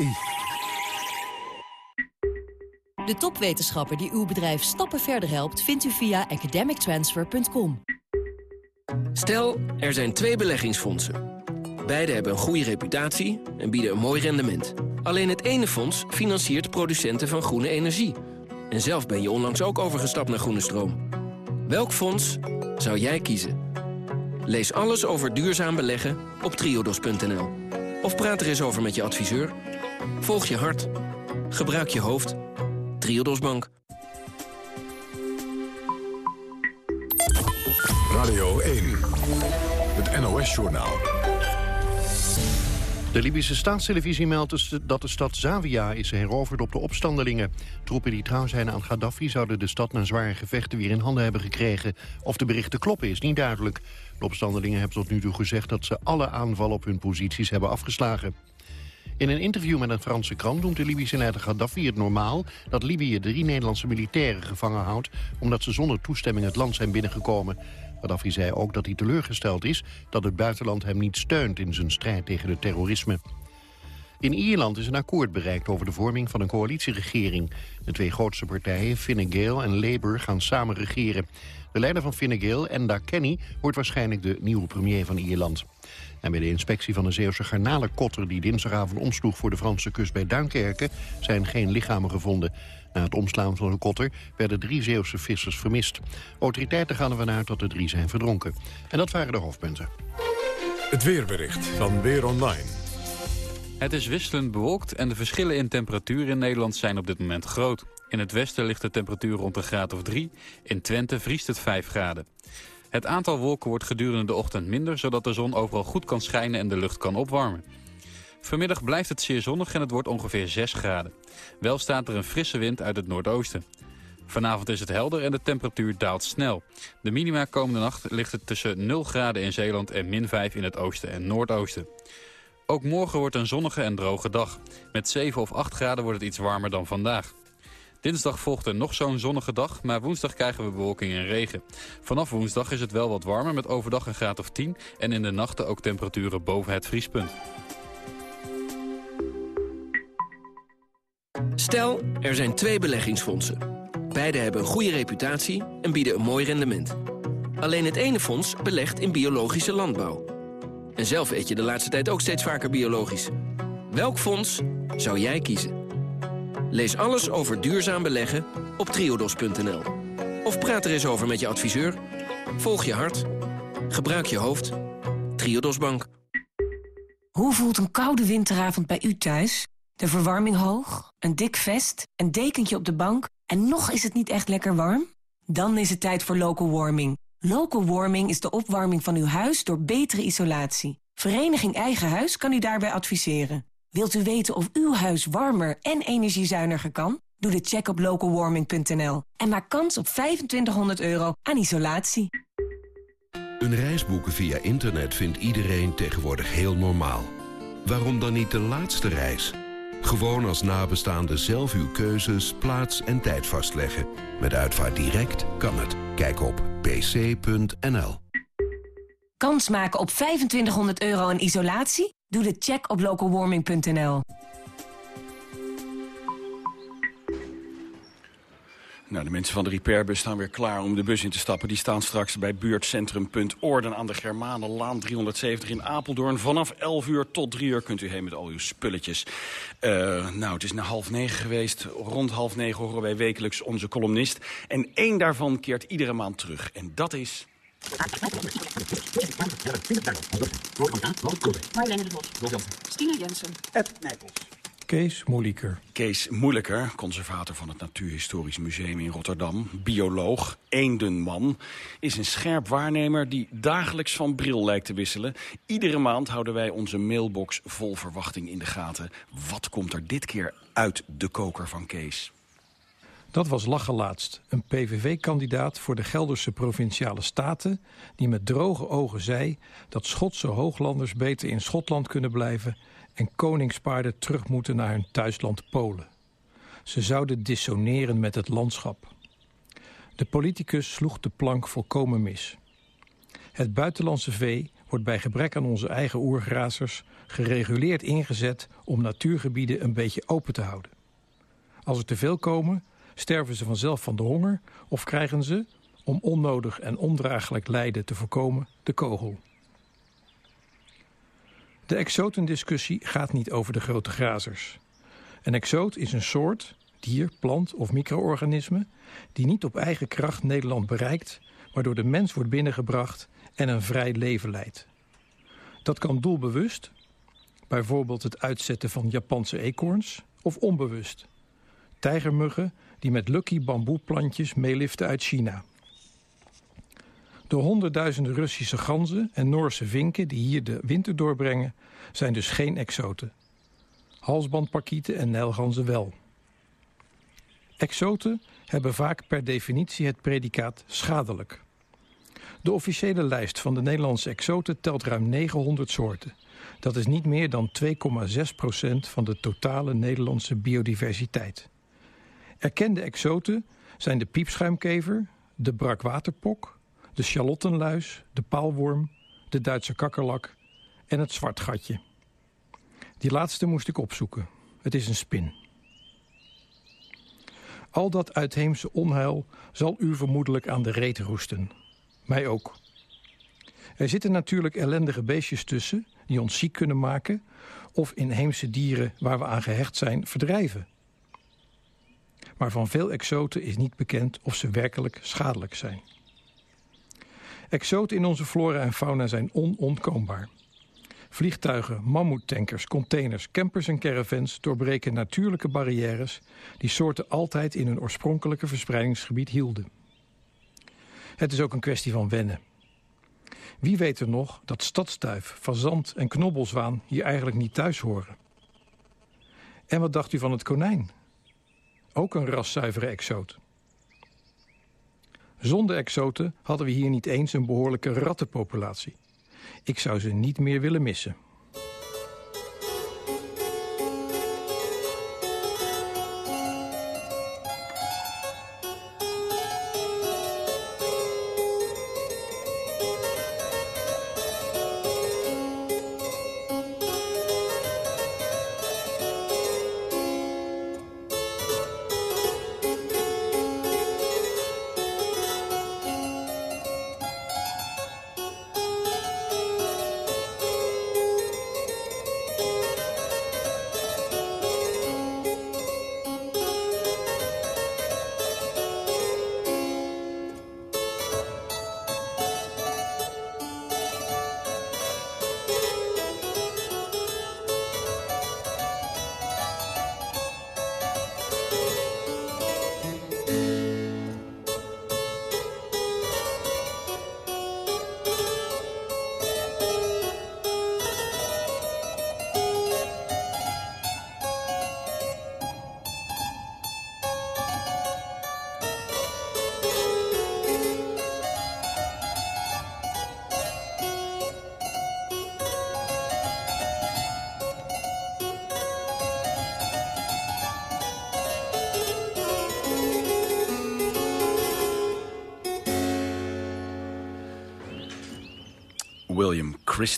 De topwetenschapper die uw bedrijf stappen verder helpt... vindt u via academictransfer.com. Stel, er zijn twee beleggingsfondsen. Beide hebben een goede reputatie en bieden een mooi rendement. Alleen het ene fonds financiert producenten van groene energie. En zelf ben je onlangs ook overgestapt naar groene stroom. Welk fonds zou jij kiezen? Lees alles over duurzaam beleggen op triodos.nl. Of praat er eens over met je adviseur. Volg je hart. Gebruik je hoofd. Triodos Bank. Radio 1. Het NOS-journaal. De Libische staatstelevisie meldt dat de stad Zavia is heroverd op de opstandelingen. Troepen die trouw zijn aan Gaddafi zouden de stad na zware gevechten weer in handen hebben gekregen. Of de berichten kloppen is niet duidelijk. De opstandelingen hebben tot nu toe gezegd dat ze alle aanvallen op hun posities hebben afgeslagen. In een interview met een Franse krant noemt de Libische leider Gaddafi het normaal dat Libië drie Nederlandse militairen gevangen houdt omdat ze zonder toestemming het land zijn binnengekomen. Gaddafi zei ook dat hij teleurgesteld is dat het buitenland hem niet steunt in zijn strijd tegen het terrorisme. In Ierland is een akkoord bereikt over de vorming van een coalitieregering. De twee grootste partijen, Fine Gael en Labour, gaan samen regeren. De leider van Fine Gael, Enda Kenny, wordt waarschijnlijk de nieuwe premier van Ierland. En bij de inspectie van de Zeeuwse garnalenkotter... die dinsdagavond omsloeg voor de Franse kust bij Duinkerken... zijn geen lichamen gevonden. Na het omslaan van de kotter werden drie Zeeuwse vissers vermist. Autoriteiten gaan ervan uit dat de drie zijn verdronken. En dat waren de hoofdpunten. Het weerbericht van Weer Online. Het is wisselend bewolkt en de verschillen in temperatuur in Nederland zijn op dit moment groot. In het westen ligt de temperatuur rond een graad of 3. In Twente vriest het 5 graden. Het aantal wolken wordt gedurende de ochtend minder... zodat de zon overal goed kan schijnen en de lucht kan opwarmen. Vanmiddag blijft het zeer zonnig en het wordt ongeveer 6 graden. Wel staat er een frisse wind uit het noordoosten. Vanavond is het helder en de temperatuur daalt snel. De minima komende nacht ligt het tussen 0 graden in Zeeland en min 5 in het oosten en noordoosten. Ook morgen wordt een zonnige en droge dag. Met 7 of 8 graden wordt het iets warmer dan vandaag. Dinsdag volgt er nog zo'n zonnige dag, maar woensdag krijgen we bewolking en regen. Vanaf woensdag is het wel wat warmer met overdag een graad of 10 en in de nachten ook temperaturen boven het vriespunt. Stel, er zijn twee beleggingsfondsen. Beide hebben een goede reputatie en bieden een mooi rendement. Alleen het ene fonds belegt in biologische landbouw. En zelf eet je de laatste tijd ook steeds vaker biologisch. Welk fonds zou jij kiezen? Lees alles over duurzaam beleggen op triodos.nl. Of praat er eens over met je adviseur. Volg je hart. Gebruik je hoofd. Triodos Bank. Hoe voelt een koude winteravond bij u thuis? De verwarming hoog, een dik vest, een dekentje op de bank... en nog is het niet echt lekker warm? Dan is het tijd voor local warming. Local warming is de opwarming van uw huis door betere isolatie. Vereniging Eigen Huis kan u daarbij adviseren. Wilt u weten of uw huis warmer en energiezuiniger kan? Doe de check op localwarming.nl en maak kans op 2500 euro aan isolatie. Een reis boeken via internet vindt iedereen tegenwoordig heel normaal. Waarom dan niet de laatste reis? Gewoon als nabestaande zelf uw keuzes, plaats en tijd vastleggen. Met Uitvaart Direct kan het. Kijk op pc.nl. Kans maken op 2500 euro aan isolatie? Doe de check op localwarming.nl. Nou, de mensen van de repairbus staan weer klaar om de bus in te stappen. Die staan straks bij buurtcentrum.orden aan de Germanenlaan 370 in Apeldoorn. Vanaf 11 uur tot 3 uur kunt u heen met al uw spulletjes. Uh, nou, het is na half negen geweest. Rond half negen horen wij wekelijks onze columnist. En één daarvan keert iedere maand terug. En dat is... Marlene de Bos. Stina Jensen. Ed Nijpels. Kees Moeilijker. Kees Moeilijker, conservator van het Natuurhistorisch Museum in Rotterdam. Bioloog, eendenman. Is een scherp waarnemer die dagelijks van bril lijkt te wisselen. Iedere maand houden wij onze mailbox vol verwachting in de gaten. Wat komt er dit keer uit de koker van Kees? Dat was laatst, een PVV-kandidaat voor de Gelderse Provinciale Staten... die met droge ogen zei dat Schotse hooglanders beter in Schotland kunnen blijven... en koningspaarden terug moeten naar hun thuisland Polen. Ze zouden dissoneren met het landschap. De politicus sloeg de plank volkomen mis. Het buitenlandse vee wordt bij gebrek aan onze eigen oergrazers... gereguleerd ingezet om natuurgebieden een beetje open te houden. Als er te veel komen sterven ze vanzelf van de honger of krijgen ze, om onnodig en ondraaglijk lijden te voorkomen, de kogel. De exotendiscussie gaat niet over de grote grazers. Een exoot is een soort, dier, plant of micro-organisme... die niet op eigen kracht Nederland bereikt... waardoor de mens wordt binnengebracht en een vrij leven leidt. Dat kan doelbewust, bijvoorbeeld het uitzetten van Japanse eekhoorns... of onbewust, tijgermuggen die met lucky bamboeplantjes meeliften uit China. De honderdduizenden Russische ganzen en Noorse vinken die hier de winter doorbrengen... zijn dus geen exoten. Halsbandparkieten en nijlganzen wel. Exoten hebben vaak per definitie het predicaat schadelijk. De officiële lijst van de Nederlandse exoten telt ruim 900 soorten. Dat is niet meer dan 2,6% van de totale Nederlandse biodiversiteit. Erkende exoten zijn de piepschuimkever, de brakwaterpok, de charlottenluis, de paalworm, de Duitse kakkerlak en het zwartgatje. Die laatste moest ik opzoeken. Het is een spin. Al dat uitheemse onheil zal u vermoedelijk aan de reet roesten. Mij ook. Er zitten natuurlijk ellendige beestjes tussen die ons ziek kunnen maken... of inheemse dieren waar we aan gehecht zijn verdrijven. Maar van veel exoten is niet bekend of ze werkelijk schadelijk zijn. Exoten in onze flora en fauna zijn onontkoombaar. Vliegtuigen, mammoetankers, containers, campers en caravans doorbreken natuurlijke barrières die soorten altijd in hun oorspronkelijke verspreidingsgebied hielden. Het is ook een kwestie van wennen. Wie weet er nog dat stadstuif, fazant en knobbelzwaan hier eigenlijk niet thuis horen? En wat dacht u van het konijn? Ook een raszuivere exoot. Zonder exoten hadden we hier niet eens een behoorlijke rattenpopulatie. Ik zou ze niet meer willen missen.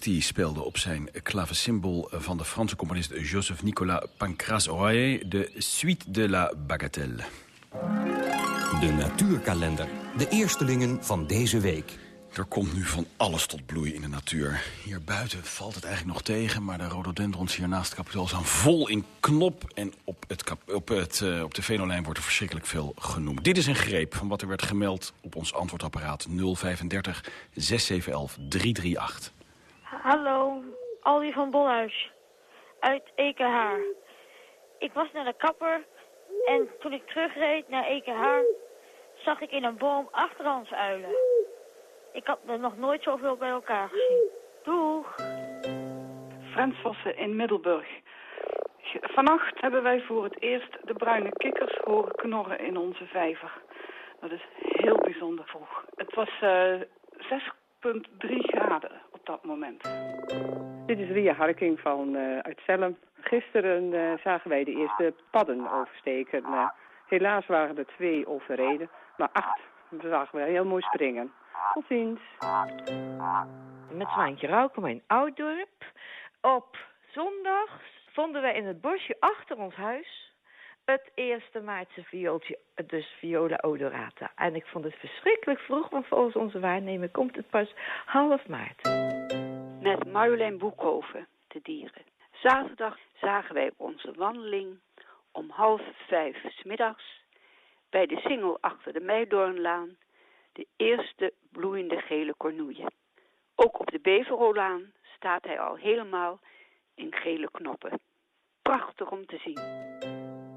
Christie speelde op zijn klavecimbal van de Franse componist Joseph Nicolas Pancras-Royer de Suite de la Bagatelle. De natuurkalender. De eerstelingen van deze week. Er komt nu van alles tot bloei in de natuur. Hier buiten valt het eigenlijk nog tegen... maar de rhododendrons hier naast het kapitool staan vol in knop... en op, het op, het, uh, op de venolijn wordt er verschrikkelijk veel genoemd. Dit is een greep van wat er werd gemeld op ons antwoordapparaat 035 6711 338. Hallo, Aldi van Bolhuis. Uit EKH. Ik was naar de kapper en toen ik terugreed naar EKH... zag ik in een boom achter ons uilen. Ik had er nog nooit zoveel bij elkaar gezien. Doeg! Frans Vossen in Middelburg. Vannacht hebben wij voor het eerst de bruine kikkers horen knorren in onze vijver. Dat is heel bijzonder vroeg. Het was uh, 6,3 graden op dat moment. Dit is Ria Harking van uh, uit Zelm. Gisteren uh, zagen wij de eerste padden oversteken. Uh, helaas waren er twee overreden, maar acht zagen we heel mooi springen. Tot ziens. Met Zwaantje Rauwkom in Ouddorp. Op zondag vonden wij in het bosje achter ons huis het eerste maartse viooltje, dus Viola odorata. En ik vond het verschrikkelijk vroeg, want volgens onze waarnemer komt het pas half maart. Met Marjolein Boekhoven, de dieren. Zaterdag zagen wij op onze wandeling om half vijf s middags bij de singel achter de Meidoornlaan de eerste bloeiende gele cornoeien. Ook op de Beverrolaan staat hij al helemaal in gele knoppen. Prachtig om te zien.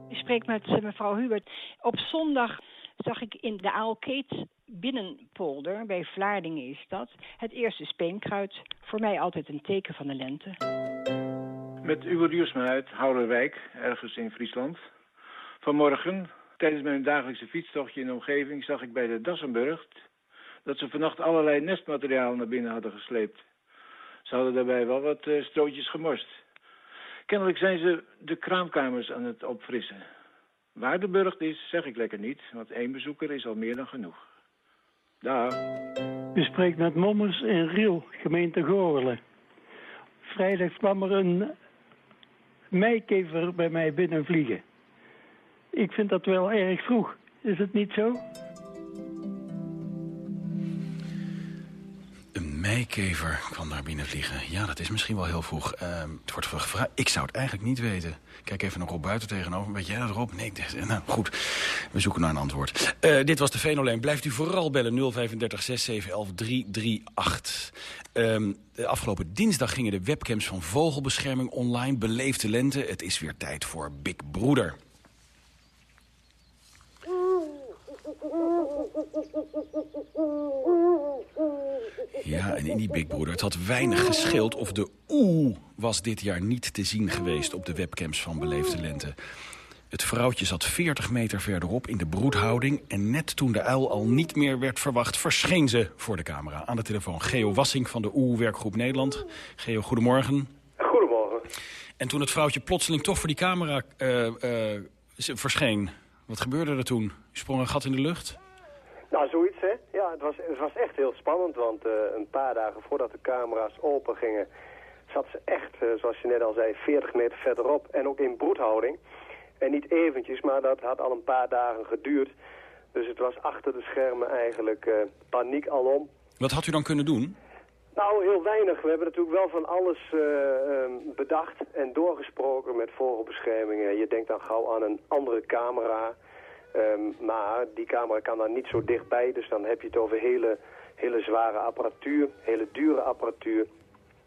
Ik spreek met eh, mevrouw Hubert. Op zondag zag ik in de Aalkeet binnenpolder, bij Vlaardingen is dat, het eerste speenkruid. Voor mij altijd een teken van de lente. Met Uwe Duursma Houderwijk, ergens in Friesland. Vanmorgen Tijdens mijn dagelijkse fietstochtje in de omgeving zag ik bij de Dassenburg dat ze vannacht allerlei nestmateriaal naar binnen hadden gesleept. Ze hadden daarbij wel wat uh, strootjes gemorst. Kennelijk zijn ze de kraamkamers aan het opfrissen. Waar de burcht is, zeg ik lekker niet, want één bezoeker is al meer dan genoeg. Daar. U spreekt met Mommers in Riel, gemeente Goorlen. Vrijdag kwam er een meikever bij mij binnenvliegen. Ik vind dat wel erg vroeg. Is het niet zo? Een meikever kwam daar binnen vliegen. Ja, dat is misschien wel heel vroeg. Ehm, het wordt gevraagd. Ik zou het eigenlijk niet weten. Kijk even nog op buiten tegenover. Weet jij dat erop? Nee, nou goed. We zoeken naar een antwoord. Uh, dit was de Venolijn. Blijft u vooral bellen 035 6711 338. Um, de afgelopen dinsdag gingen de webcams van Vogelbescherming online. Beleefde lente. Het is weer tijd voor Big Broeder. Ja, en in die Big Brother, het had weinig gescheeld of de oeh was dit jaar niet te zien geweest op de webcams van Beleefde Lente. Het vrouwtje zat 40 meter verderop in de broedhouding... en net toen de uil al niet meer werd verwacht... verscheen ze voor de camera. Aan de telefoon Geo Wassing van de OE-werkgroep Nederland. Geo, goedemorgen. Goedemorgen. En toen het vrouwtje plotseling toch voor die camera uh, uh, verscheen... wat gebeurde er toen? sprong een gat in de lucht? Nou, hè. Ja, het was, het was echt heel spannend, want uh, een paar dagen voordat de camera's open gingen... zat ze echt, uh, zoals je net al zei, 40 meter verderop en ook in broedhouding. En niet eventjes, maar dat had al een paar dagen geduurd. Dus het was achter de schermen eigenlijk uh, paniek alom. Wat had u dan kunnen doen? Nou, heel weinig. We hebben natuurlijk wel van alles um, bedacht en doorgesproken met vogelbeschermingen. Je denkt dan gauw aan een andere camera... Um, maar die camera kan dan niet zo dichtbij, dus dan heb je het over hele, hele zware apparatuur, hele dure apparatuur.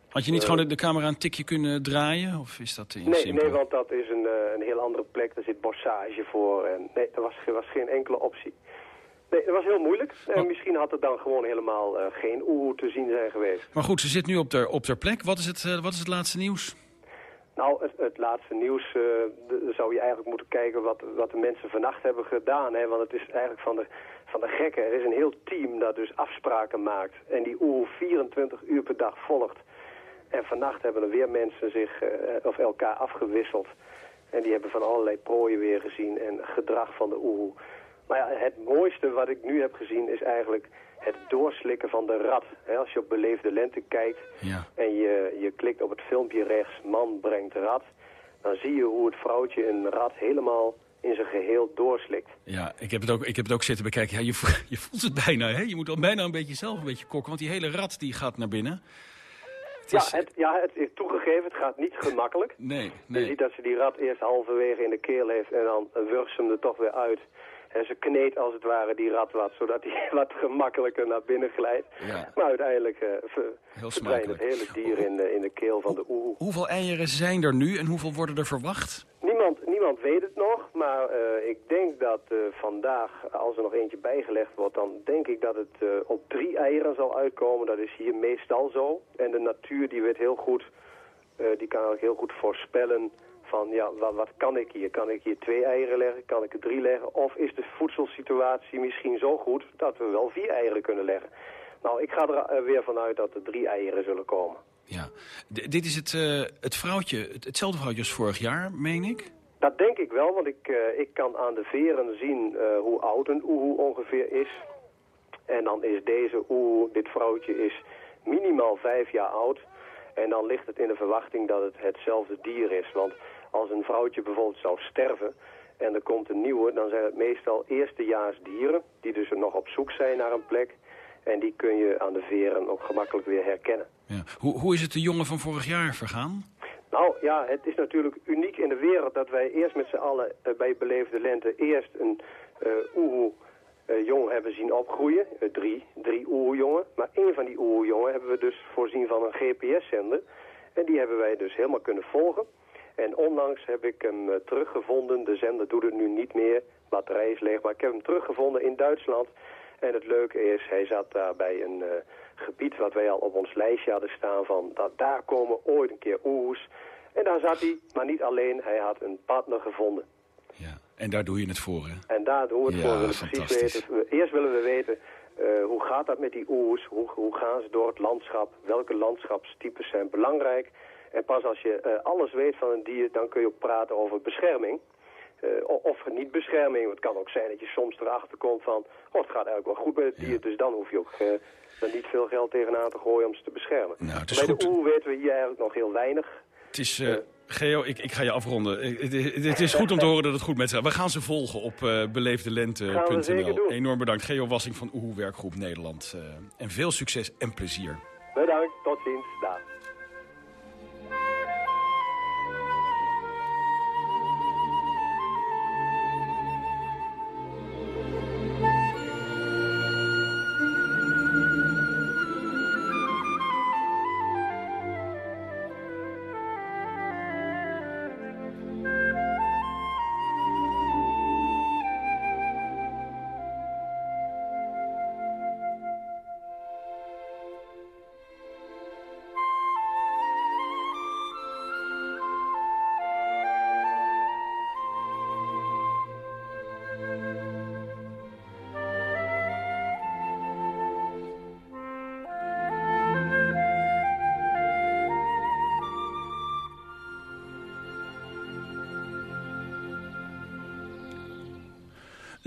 Had je niet uh, gewoon de, de, camera een tikje kunnen draaien? Of is dat nee, simpel? nee, want dat is een, uh, een heel andere plek. Daar zit bossage voor. En nee, er was, was geen enkele optie. Nee, dat was heel moeilijk. En misschien had het dan gewoon helemaal uh, geen oeh te zien zijn geweest. Maar goed, ze zit nu op ter, op ter plek. Wat is, het, wat is het laatste nieuws? Nou, het, het, laatste nieuws uh, zou je eigenlijk moeten kijken wat, wat de mensen vannacht hebben gedaan. Hè? Want het is eigenlijk van de, van de gekken. Er is een heel team dat dus afspraken maakt. En die oeh 24 uur per dag volgt. En vannacht hebben er weer mensen zich uh, of elkaar afgewisseld. En die hebben van allerlei prooien weer gezien en gedrag van de oeh. Maar ja, het mooiste wat ik nu heb gezien is eigenlijk het doorslikken van de rat. als je op Beleefde Lente kijkt ja. en je, je klikt op het filmpje rechts, man brengt rat... dan zie je hoe het vrouwtje een rat helemaal in zijn geheel doorslikt. Ja, ik heb het ook, ik heb het ook zitten bekijken. Ja, je, voelt, je voelt het bijna, hè? Je moet al bijna een beetje zelf een beetje kokken, want die hele rat die gaat naar binnen. Het is... ja, het, ja, het is toegegeven, het gaat niet gemakkelijk. Nee, nee. Je ziet dat ze die rat eerst halverwege in de keel heeft en dan wurgt ze hem er toch weer uit... En ze kneedt als het ware die rat wat, zodat hij wat gemakkelijker naar binnen glijdt. Ja. Maar uiteindelijk uh, ver, Heel verdwijnt het hele dier in de, in de keel van de oehoe. Hoeveel eieren zijn er nu en hoeveel worden er verwacht? Niemand, niemand weet het nog, maar uh, ik denk dat uh, vandaag, als er nog eentje bijgelegd wordt, dan denk ik dat het op drie eieren zal uitkomen. Dat is hier meestal zo. En de natuur die weet heel goed, die kan ook heel goed voorspellen van ja, wat, wat, kan ik hier? Kan ik hier twee eieren leggen? Kan ik er drie leggen? Of is de voedselsituatie misschien zo goed dat we wel vier eieren kunnen leggen? Nou, ik ga er uh, weer vanuit dat er drie eieren zullen komen. Ja, D dit is het, uh, het vrouwtje, het, hetzelfde vrouwtje als vorig jaar, meen ik? Dat denk ik wel, want ik, uh, ik kan aan de veren zien hoe oud een oehoe ongeveer is. En dan is deze oehoe, dit vrouwtje, is minimaal vijf jaar oud. En dan ligt het in de verwachting dat het hetzelfde dier is. Want als een vrouwtje bijvoorbeeld zou sterven en er komt een nieuwe, dan zijn het meestal eerstejaars dieren die dus nog op zoek zijn naar een plek. En die kun je aan de veren ook gemakkelijk weer herkennen. Ja. Hoe, hoe is het de jongen van vorig jaar vergaan? Nou ja, het is natuurlijk uniek in de wereld dat wij eerst met z'n allen uh, bij Beleefde Lente eerst een uh, oehoe uh, jong hebben zien opgroeien. drie, drie oehoejongen. Maar één van die oehoejongen hebben we dus voorzien van een GPS-zender. En die hebben wij dus helemaal kunnen volgen. En onlangs heb ik hem uh, teruggevonden. De zender doet het nu niet meer. Batterij is leeg. Maar ik heb hem teruggevonden in Duitsland. En het leuke is, hij zat daar bij een uh, gebied wat wij al op ons lijstje hadden staan van... dat daar komen ooit een keer oehoes. En daar zat hij, maar niet alleen. Hij had een partner gevonden. Ja, en daar doe je het voor, hè? En daar doen we het ja, voor. We precies weten. Eerst willen we weten, uh, hoe gaat dat met die oehoes? Hoe, hoe gaan ze door het landschap? Welke landschapstypes zijn belangrijk? En pas als je uh, alles weet van een dier, dan kun je ook praten over bescherming. Uh, of niet bescherming. Het kan ook zijn dat je soms erachter komt van... oh, het gaat eigenlijk wel goed met het dier. Ja. Dus dan hoef je ook uh, dan niet veel geld tegenaan te gooien om ze te beschermen. Nou, Bij goed. de oer weten we hier eigenlijk nog heel weinig. Het is, Geo, ik, ik ga je afronden. Het, is goed om te horen dat het goed met ze gaat. We gaan ze volgen op eh beleefdelente.nl. Enorm bedankt. Geo Wassing van Oehoe Werkgroep Nederland. Eh, en veel succes en plezier. Bedankt, tot ziens. Dag.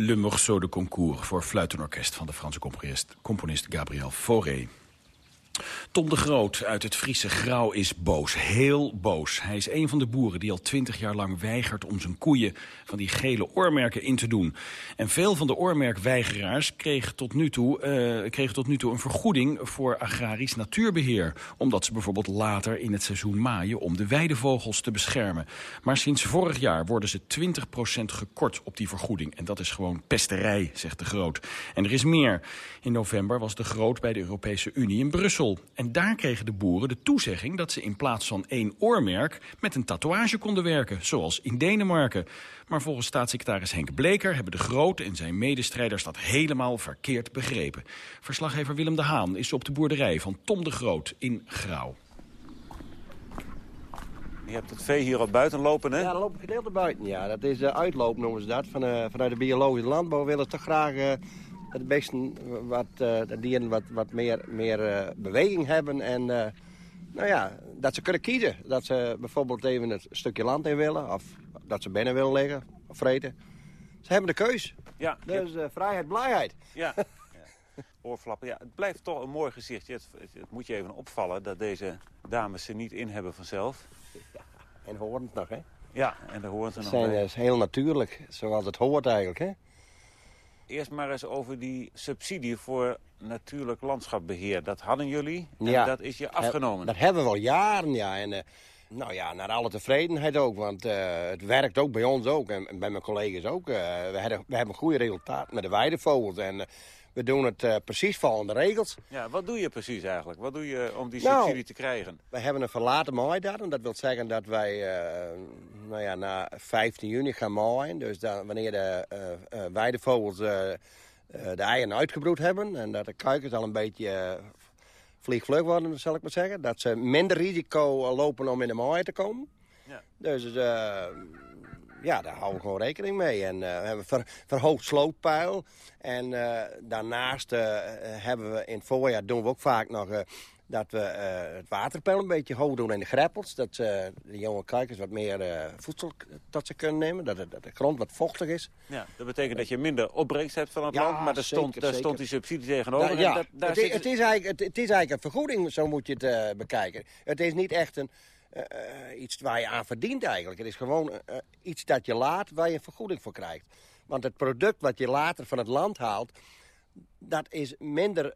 Le Morceau de Concours voor fluitenorkest van de Franse componist, componist Gabriel Fauré. Tom de Groot uit het Friese Grauw is boos, heel boos. Hij is een van de boeren die al twintig jaar lang weigert om zijn koeien van die gele oormerken in te doen. En veel van de oormerkweigeraars kregen tot nu toe, eh, kregen tot nu toe een vergoeding voor agrarisch natuurbeheer. Omdat ze bijvoorbeeld later in het seizoen maaien om de weidevogels te beschermen. Maar sinds vorig jaar worden ze 20% gekort op die vergoeding. En dat is gewoon pesterij, zegt de Groot. En er is meer. In november was de Groot bij de Europese Unie in Brussel. Daar kregen de boeren de toezegging dat ze in plaats van één oormerk met een tatoeage konden werken, zoals in Denemarken. Maar volgens staatssecretaris Henk Bleker hebben de Groot en zijn medestrijders dat helemaal verkeerd begrepen. Verslaggever Willem de Haan is op de boerderij van Tom de Groot in Grauw. Je hebt het vee hier al buiten lopen, hè? Ja, dat loopt gedeelte buiten. Ja, dat is eh, uitloop noemen ze dat. Van, eh, vanuit de biologische landbouw willen ze toch graag eh, dat de beesten wat, eh, de dieren wat, wat meer, meer eh, beweging hebben. En eh, nou ja, dat ze kunnen kiezen. Dat ze bijvoorbeeld even een stukje land in willen. Of dat ze binnen willen liggen of vreten. Ze hebben de keus. Ja. Dus vrijheid, blijheid. Ja. Oorflappen. Ja, het blijft toch een mooi gezicht. Het, het, het moet je even opvallen dat deze dames ze niet in hebben vanzelf. En horen het nog, hè? Ja, en daar horen ze nog zijn bij. eh, heel natuurlijk, zoals het hoort eigenlijk, hè? Eerst maar eens over die subsidie voor natuurlijk landschapbeheer. Dat hadden jullie en Ja. dat is je afgenomen. Dat hebben we al jaren, ja. En, eh, nou ja, naar alle tevredenheid ook. Want eh, het werkt ook bij ons ook. En, en bij mijn collega's ook. Eh, we, hebben, we hebben goede resultaten met de weidevogels. En we doen het eh, precies volgens de regels. Ja, wat doe je precies eigenlijk? Wat doe je om die Nou, subsidie te krijgen? We hebben een verlaten maaidatum. Dat wil zeggen dat wij eh, nou ja, na 15 juni gaan maaien. Dus dan, wanneer de eh, eh, weidevogels eh, eh, de eieren uitgebroed hebben... en dat de kuikens al een beetje eh, vliegvlug worden, zal ik maar zeggen... dat ze minder risico eh, lopen om in de maai te komen. Ja. Dus eh, ja, daar houden we gewoon rekening mee. En eh, we hebben ver, verhoogd slootpeil. En eh, daarnaast eh, hebben we in het voorjaar doen we ook vaak nog... dat we het waterpeil een beetje hoog doen in de greppels. Dat de jonge kuikens wat meer voedsel tot ze kunnen nemen. Dat, dat de grond wat vochtig is. Ja, dat betekent dat je minder opbrengst hebt van het Ja, land, maar daar, stond, daar stond die subsidie tegenover. Da- ja, dat, daar het, het, is eigenlijk, het, het is eigenlijk een vergoeding, zo moet je het bekijken. Het is niet echt een, eh, eh, iets waar je aan verdient eigenlijk. Het is gewoon eh, iets dat je laat waar je een vergoeding voor krijgt. Want het product wat je later van het land haalt, dat is minder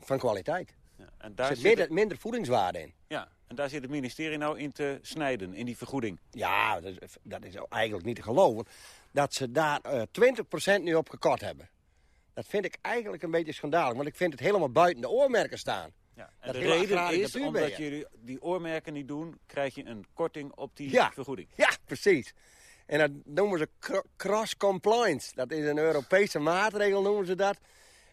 van kwaliteit. en Er daar zit zit minder, het- minder voedingswaarde in. Ja, en daar zit het ministerie nou in te snijden, in die vergoeding. Ja, dat is, dat is eigenlijk niet te geloven. Dat ze daar eh 20% nu op gekort hebben. Dat vind ik eigenlijk een beetje schandalig. Want ik vind het helemaal buiten de oormerken staan. Ja, en Dat de reden is, omdat jullie die oormerken niet doen, krijg je een korting op die Ja. vergoeding. Ja, precies. En dat noemen ze cro- cross-compliance. Dat is een Europese maatregel, noemen ze dat.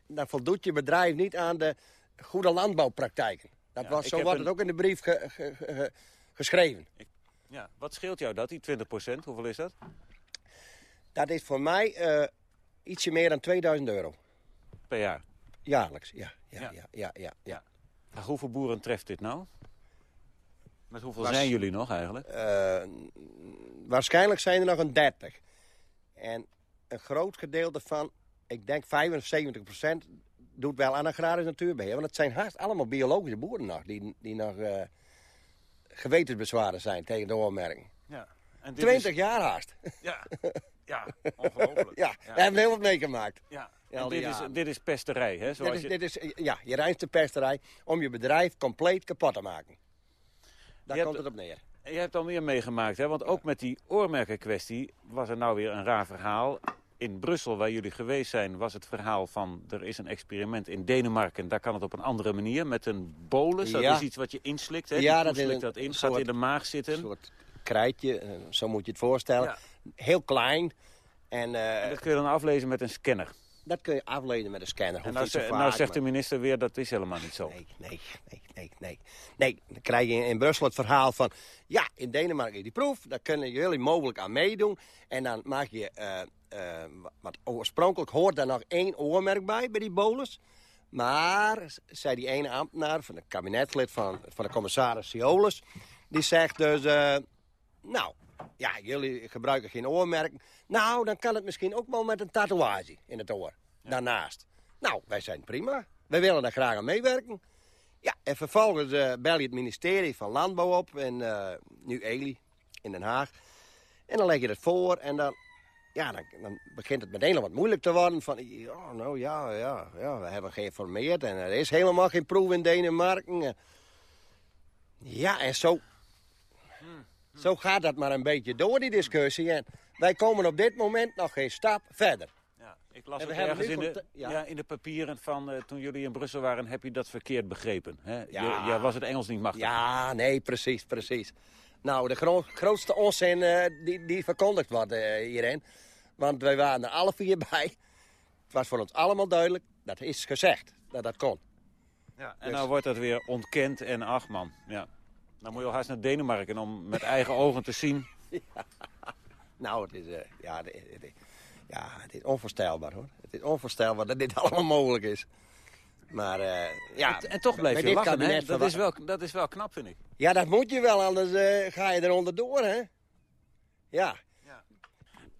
Dan voldoet je bedrijf niet aan de goede landbouwpraktijken. Dat Ja, was, zo wordt een- het ook in de brief ge- ge- ge- geschreven. Ja, wat scheelt jou dat, die 20%? Hoeveel is dat? Dat is voor mij eh, ietsje meer dan 2000 euro. Per jaar. Jaarlijks, ja. Ja, Ja. ja, ja, ja. ja. Maar hoeveel boeren treft dit nou? Met hoeveel zijn jullie nog eigenlijk? Eh, waarschijnlijk zijn er nog een 30. En een groot gedeelte van, ik denk 75% doet wel aan agrarisch natuurbeheer. Want het zijn haast allemaal biologische boeren nog, die, die nog eh, gewetensbezwaren zijn tegen de oormerking. Ja. En dit 20 is- jaar haast. Ja, ja ongelooflijk. ja, we hebben heel wat meegemaakt. Ja. Ja, dit, is, dit is pesterij, hè? Zoals Dit is, je... dit is, ja, je reinste pesterij om je bedrijf compleet kapot te maken. Daar Je komt hebt- het op neer. Je hebt al meer meegemaakt, hè? Want ook met die oormerkenkwestie was er nou weer een raar verhaal. In Brussel, waar jullie geweest zijn, was het verhaal van... er is een experiment in Denemarken, daar kan het op een andere manier... met een bolus, dat Ja. is iets wat je inslikt, hè? Ja, dat slikt dat in, soort- gaat in de maag zitten. Een soort krijtje, eh, zo moet je het voorstellen. Heel klein. En, eh, En dat kun je dan aflezen met een scanner. Dat kun je aflezen met een scanner. En nou, ze- vaak, nou zegt de minister weer, dat is helemaal niet zo. Nee, nee, nee, nee, nee. Nee, dan krijg je in Brussel het verhaal van... ja, in Denemarken is die proef, daar kunnen jullie mogelijk aan meedoen. En dan maak je... eh, eh, wat oorspronkelijk hoort daar nog één oormerk bij, bij die bolus. Maar, zei die ene ambtenaar, van het kabinetslid van, van de commissaris Ciolus... die zegt dus... eh, nou, ja, jullie gebruiken geen oormerk. Nou, dan kan het misschien ook wel met een tatoeage in het oor. Daarnaast. Nou, wij zijn prima. Wij willen daar graag aan meewerken. Ja, en vervolgens eh, bel je het ministerie van Landbouw op. En eh, nu Eli in Den Haag. En dan leg je het voor. En dan, ja, dan, dan begint het meteen al wat moeilijk te worden. Van, oh, nou ja, ja, ja, we hebben geïnformeerd. En er is helemaal geen proef in Denemarken. En- Ja, en zo, zo gaat dat maar een beetje door, die discussie. En wij komen op dit moment nog geen stap verder. Ik las het ergens in de, ja. ja. in de papieren van eh, toen jullie in Brussel waren, heb je dat verkeerd begrepen. Hè? Ja. Je, je was het Engels niet machtig. Ja, nee, precies, precies. Nou, de gro- grootste onzin eh, die, die verkondigd wordt eh, hierin. Want wij waren er alle vier bij. Het was voor ons allemaal duidelijk, dat is gezegd, dat dat kon. Ja, en Dus- nou wordt dat weer ontkend en ach man. Ja. Dan moet je al haast naar Denemarken om met eigen ogen te zien. Nou, het is, eh, ja, het, het- ja, het is onvoorstelbaar hoor. Het is onvoorstelbaar dat dit allemaal mogelijk is. Maar eh, ja... En, en toch blijf je lachen, hè? Dat is, wel, dat is wel knap, vind ik. Ja, dat moet je wel, anders eh, ga je er onderdoor, hè? Ja.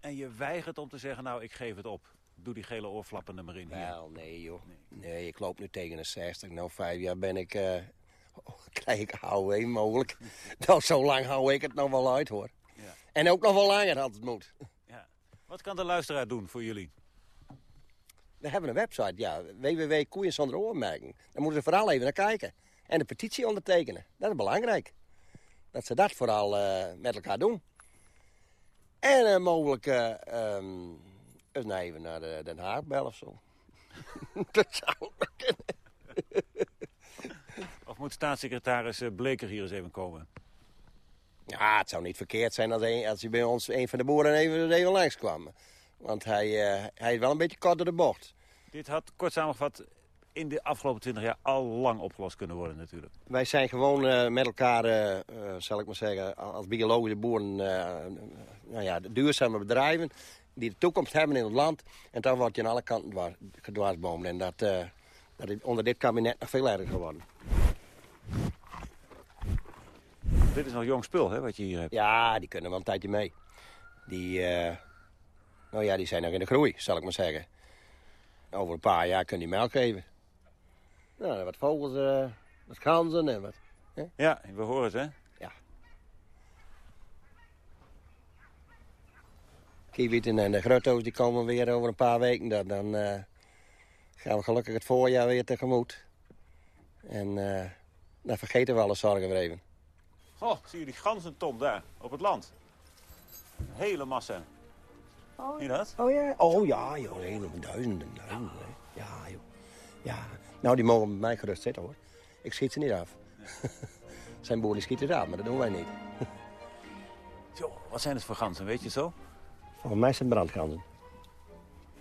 En je weigert om te zeggen, nou, ik geef het op. Doe die gele oorflappen er maar in. hier. Wel, nee joh. Nee, ik loop nu tegen de 60. Nou, vijf jaar ben ik... eh krijg ik AOW mogelijk. nou, zo lang hou ik het nog wel uit, hoor. En ook nog wel langer als het moet. Wat kan de luisteraar doen voor jullie? We hebben een website, ja. www.koeien zonder oormerking. Daar moeten ze vooral even naar kijken. En de petitie ondertekenen. Dat is belangrijk. Dat ze dat vooral eh, met elkaar doen. En eh, mogelijk eh, ehm, eens nou even naar de, Den Haag bellen of zo. dat zou ook kunnen. Moet staatssecretaris eh, Bleker hier eens even komen? Ja, het zou niet verkeerd zijn als, een, als hij bij ons een van de boeren even, even langs kwam. Want hij, eh, hij is wel een beetje kort door de bocht. Dit had, kort samengevat, in de afgelopen 20 jaar al lang opgelost kunnen worden natuurlijk. Wij zijn gewoon eh, met elkaar, zal ik maar zeggen, als biologische boeren, nou ja, de duurzame bedrijven die de toekomst hebben in het land. En dan wordt je aan alle kanten dwars, gedwarsboomd. En dat, dat is onder dit kabinet nog veel erger geworden. Dit is nog jong spul, hè, wat je hier hebt. Ja, die kunnen wel een tijdje mee. Die, eh, nou ja, die zijn nog in de groei, zal ik maar zeggen. Over een paar jaar kunnen die melk geven. Nou, wat vogels, eh, wat ganzen en wat. hè? Ja, we horen het, hè? Ja. Kiewieten en de grutto's die komen weer over een paar weken. Dan, dan eh, gaan we gelukkig het voorjaar weer tegemoet. En eh, dan vergeten we alle zorgen weer even. Oh, zie je die ganzentom daar, op het land? Een hele massa. Zie je dat? Oh ja? Oh ja, joh. Hele duizenden, duizenden. hè. Ja, joh. Ja. Nou, die mogen bij mij gerust zitten, hoor. Ik schiet ze niet af. Zijn boeren die schieten ze af, maar dat doen wij niet. Zo, wat zijn het voor ganzen, weet je zo? Volgens mij zijn het brandganzen.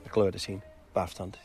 De kleur te zien, op afstand.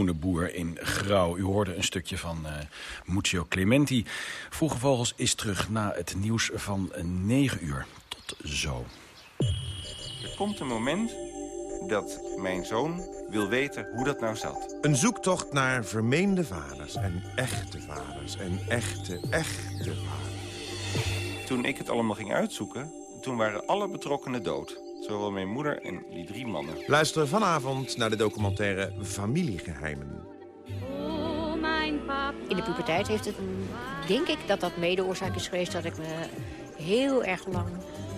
Groene boer in grauw. U hoorde een stukje van uh, Muccio Clementi. Vroege Vogels is terug na het nieuws van 9 uur. Tot zo. Er komt een moment dat mijn zoon wil weten hoe dat nou zat. Een zoektocht naar vermeende vaders en echte vaders en echte, echte vaders. Toen ik het allemaal ging uitzoeken, toen waren alle betrokkenen dood. Zowel mijn moeder en die drie mannen. Luister vanavond naar de documentaire Familiegeheimen. In de puberteit heeft het, denk ik, dat dat mede oorzaak is geweest... dat ik me heel erg lang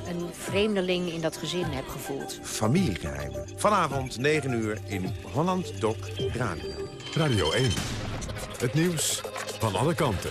een vreemdeling in dat gezin heb gevoeld. Familiegeheimen. Vanavond 9 uur in Holland Doc Radio. Radio 1. Het nieuws van alle kanten.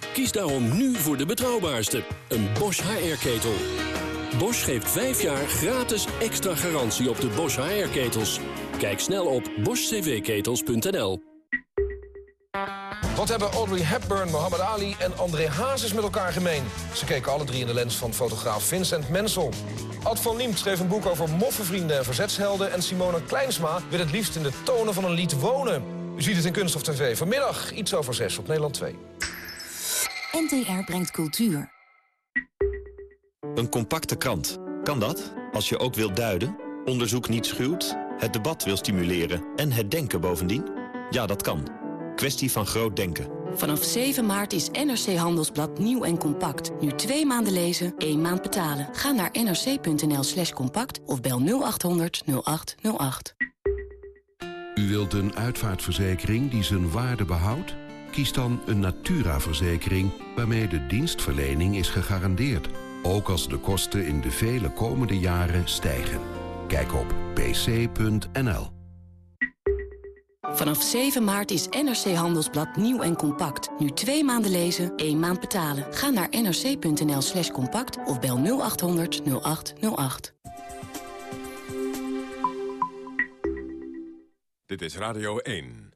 Kies daarom nu voor de betrouwbaarste, een Bosch HR-ketel. Bosch geeft 5 jaar gratis extra garantie op de Bosch HR-ketels. Kijk snel op boschcvketels.nl. Wat hebben Audrey Hepburn, Muhammad Ali en André Hazes met elkaar gemeen? Ze keken alle drie in de lens van fotograaf Vincent Mensel. Ad van Liemt schreef een boek over moffenvrienden en verzetshelden... en Simone Kleinsma wil het liefst in de tonen van een lied wonen. U ziet het in Kunst of TV. Vanmiddag iets over zes op Nederland 2. NTR brengt cultuur. Een compacte krant. Kan dat? Als je ook wilt duiden, onderzoek niet schuwt, het debat wil stimuleren en het denken bovendien? Ja, dat kan. Kwestie van groot denken. Vanaf 7 maart is NRC Handelsblad nieuw en compact. Nu twee maanden lezen, één maand betalen. Ga naar nrc.nl slash compact of bel 0800 0808. U wilt een uitvaartverzekering die zijn waarde behoudt? Kies dan een Natura-verzekering waarmee de dienstverlening is gegarandeerd. Ook als de kosten in de vele komende jaren stijgen. Kijk op pc.nl. Vanaf 7 maart is NRC Handelsblad nieuw en compact. Nu twee maanden lezen, één maand betalen. Ga naar nrc.nl slash compact of bel 0800 0808. Dit is Radio 1.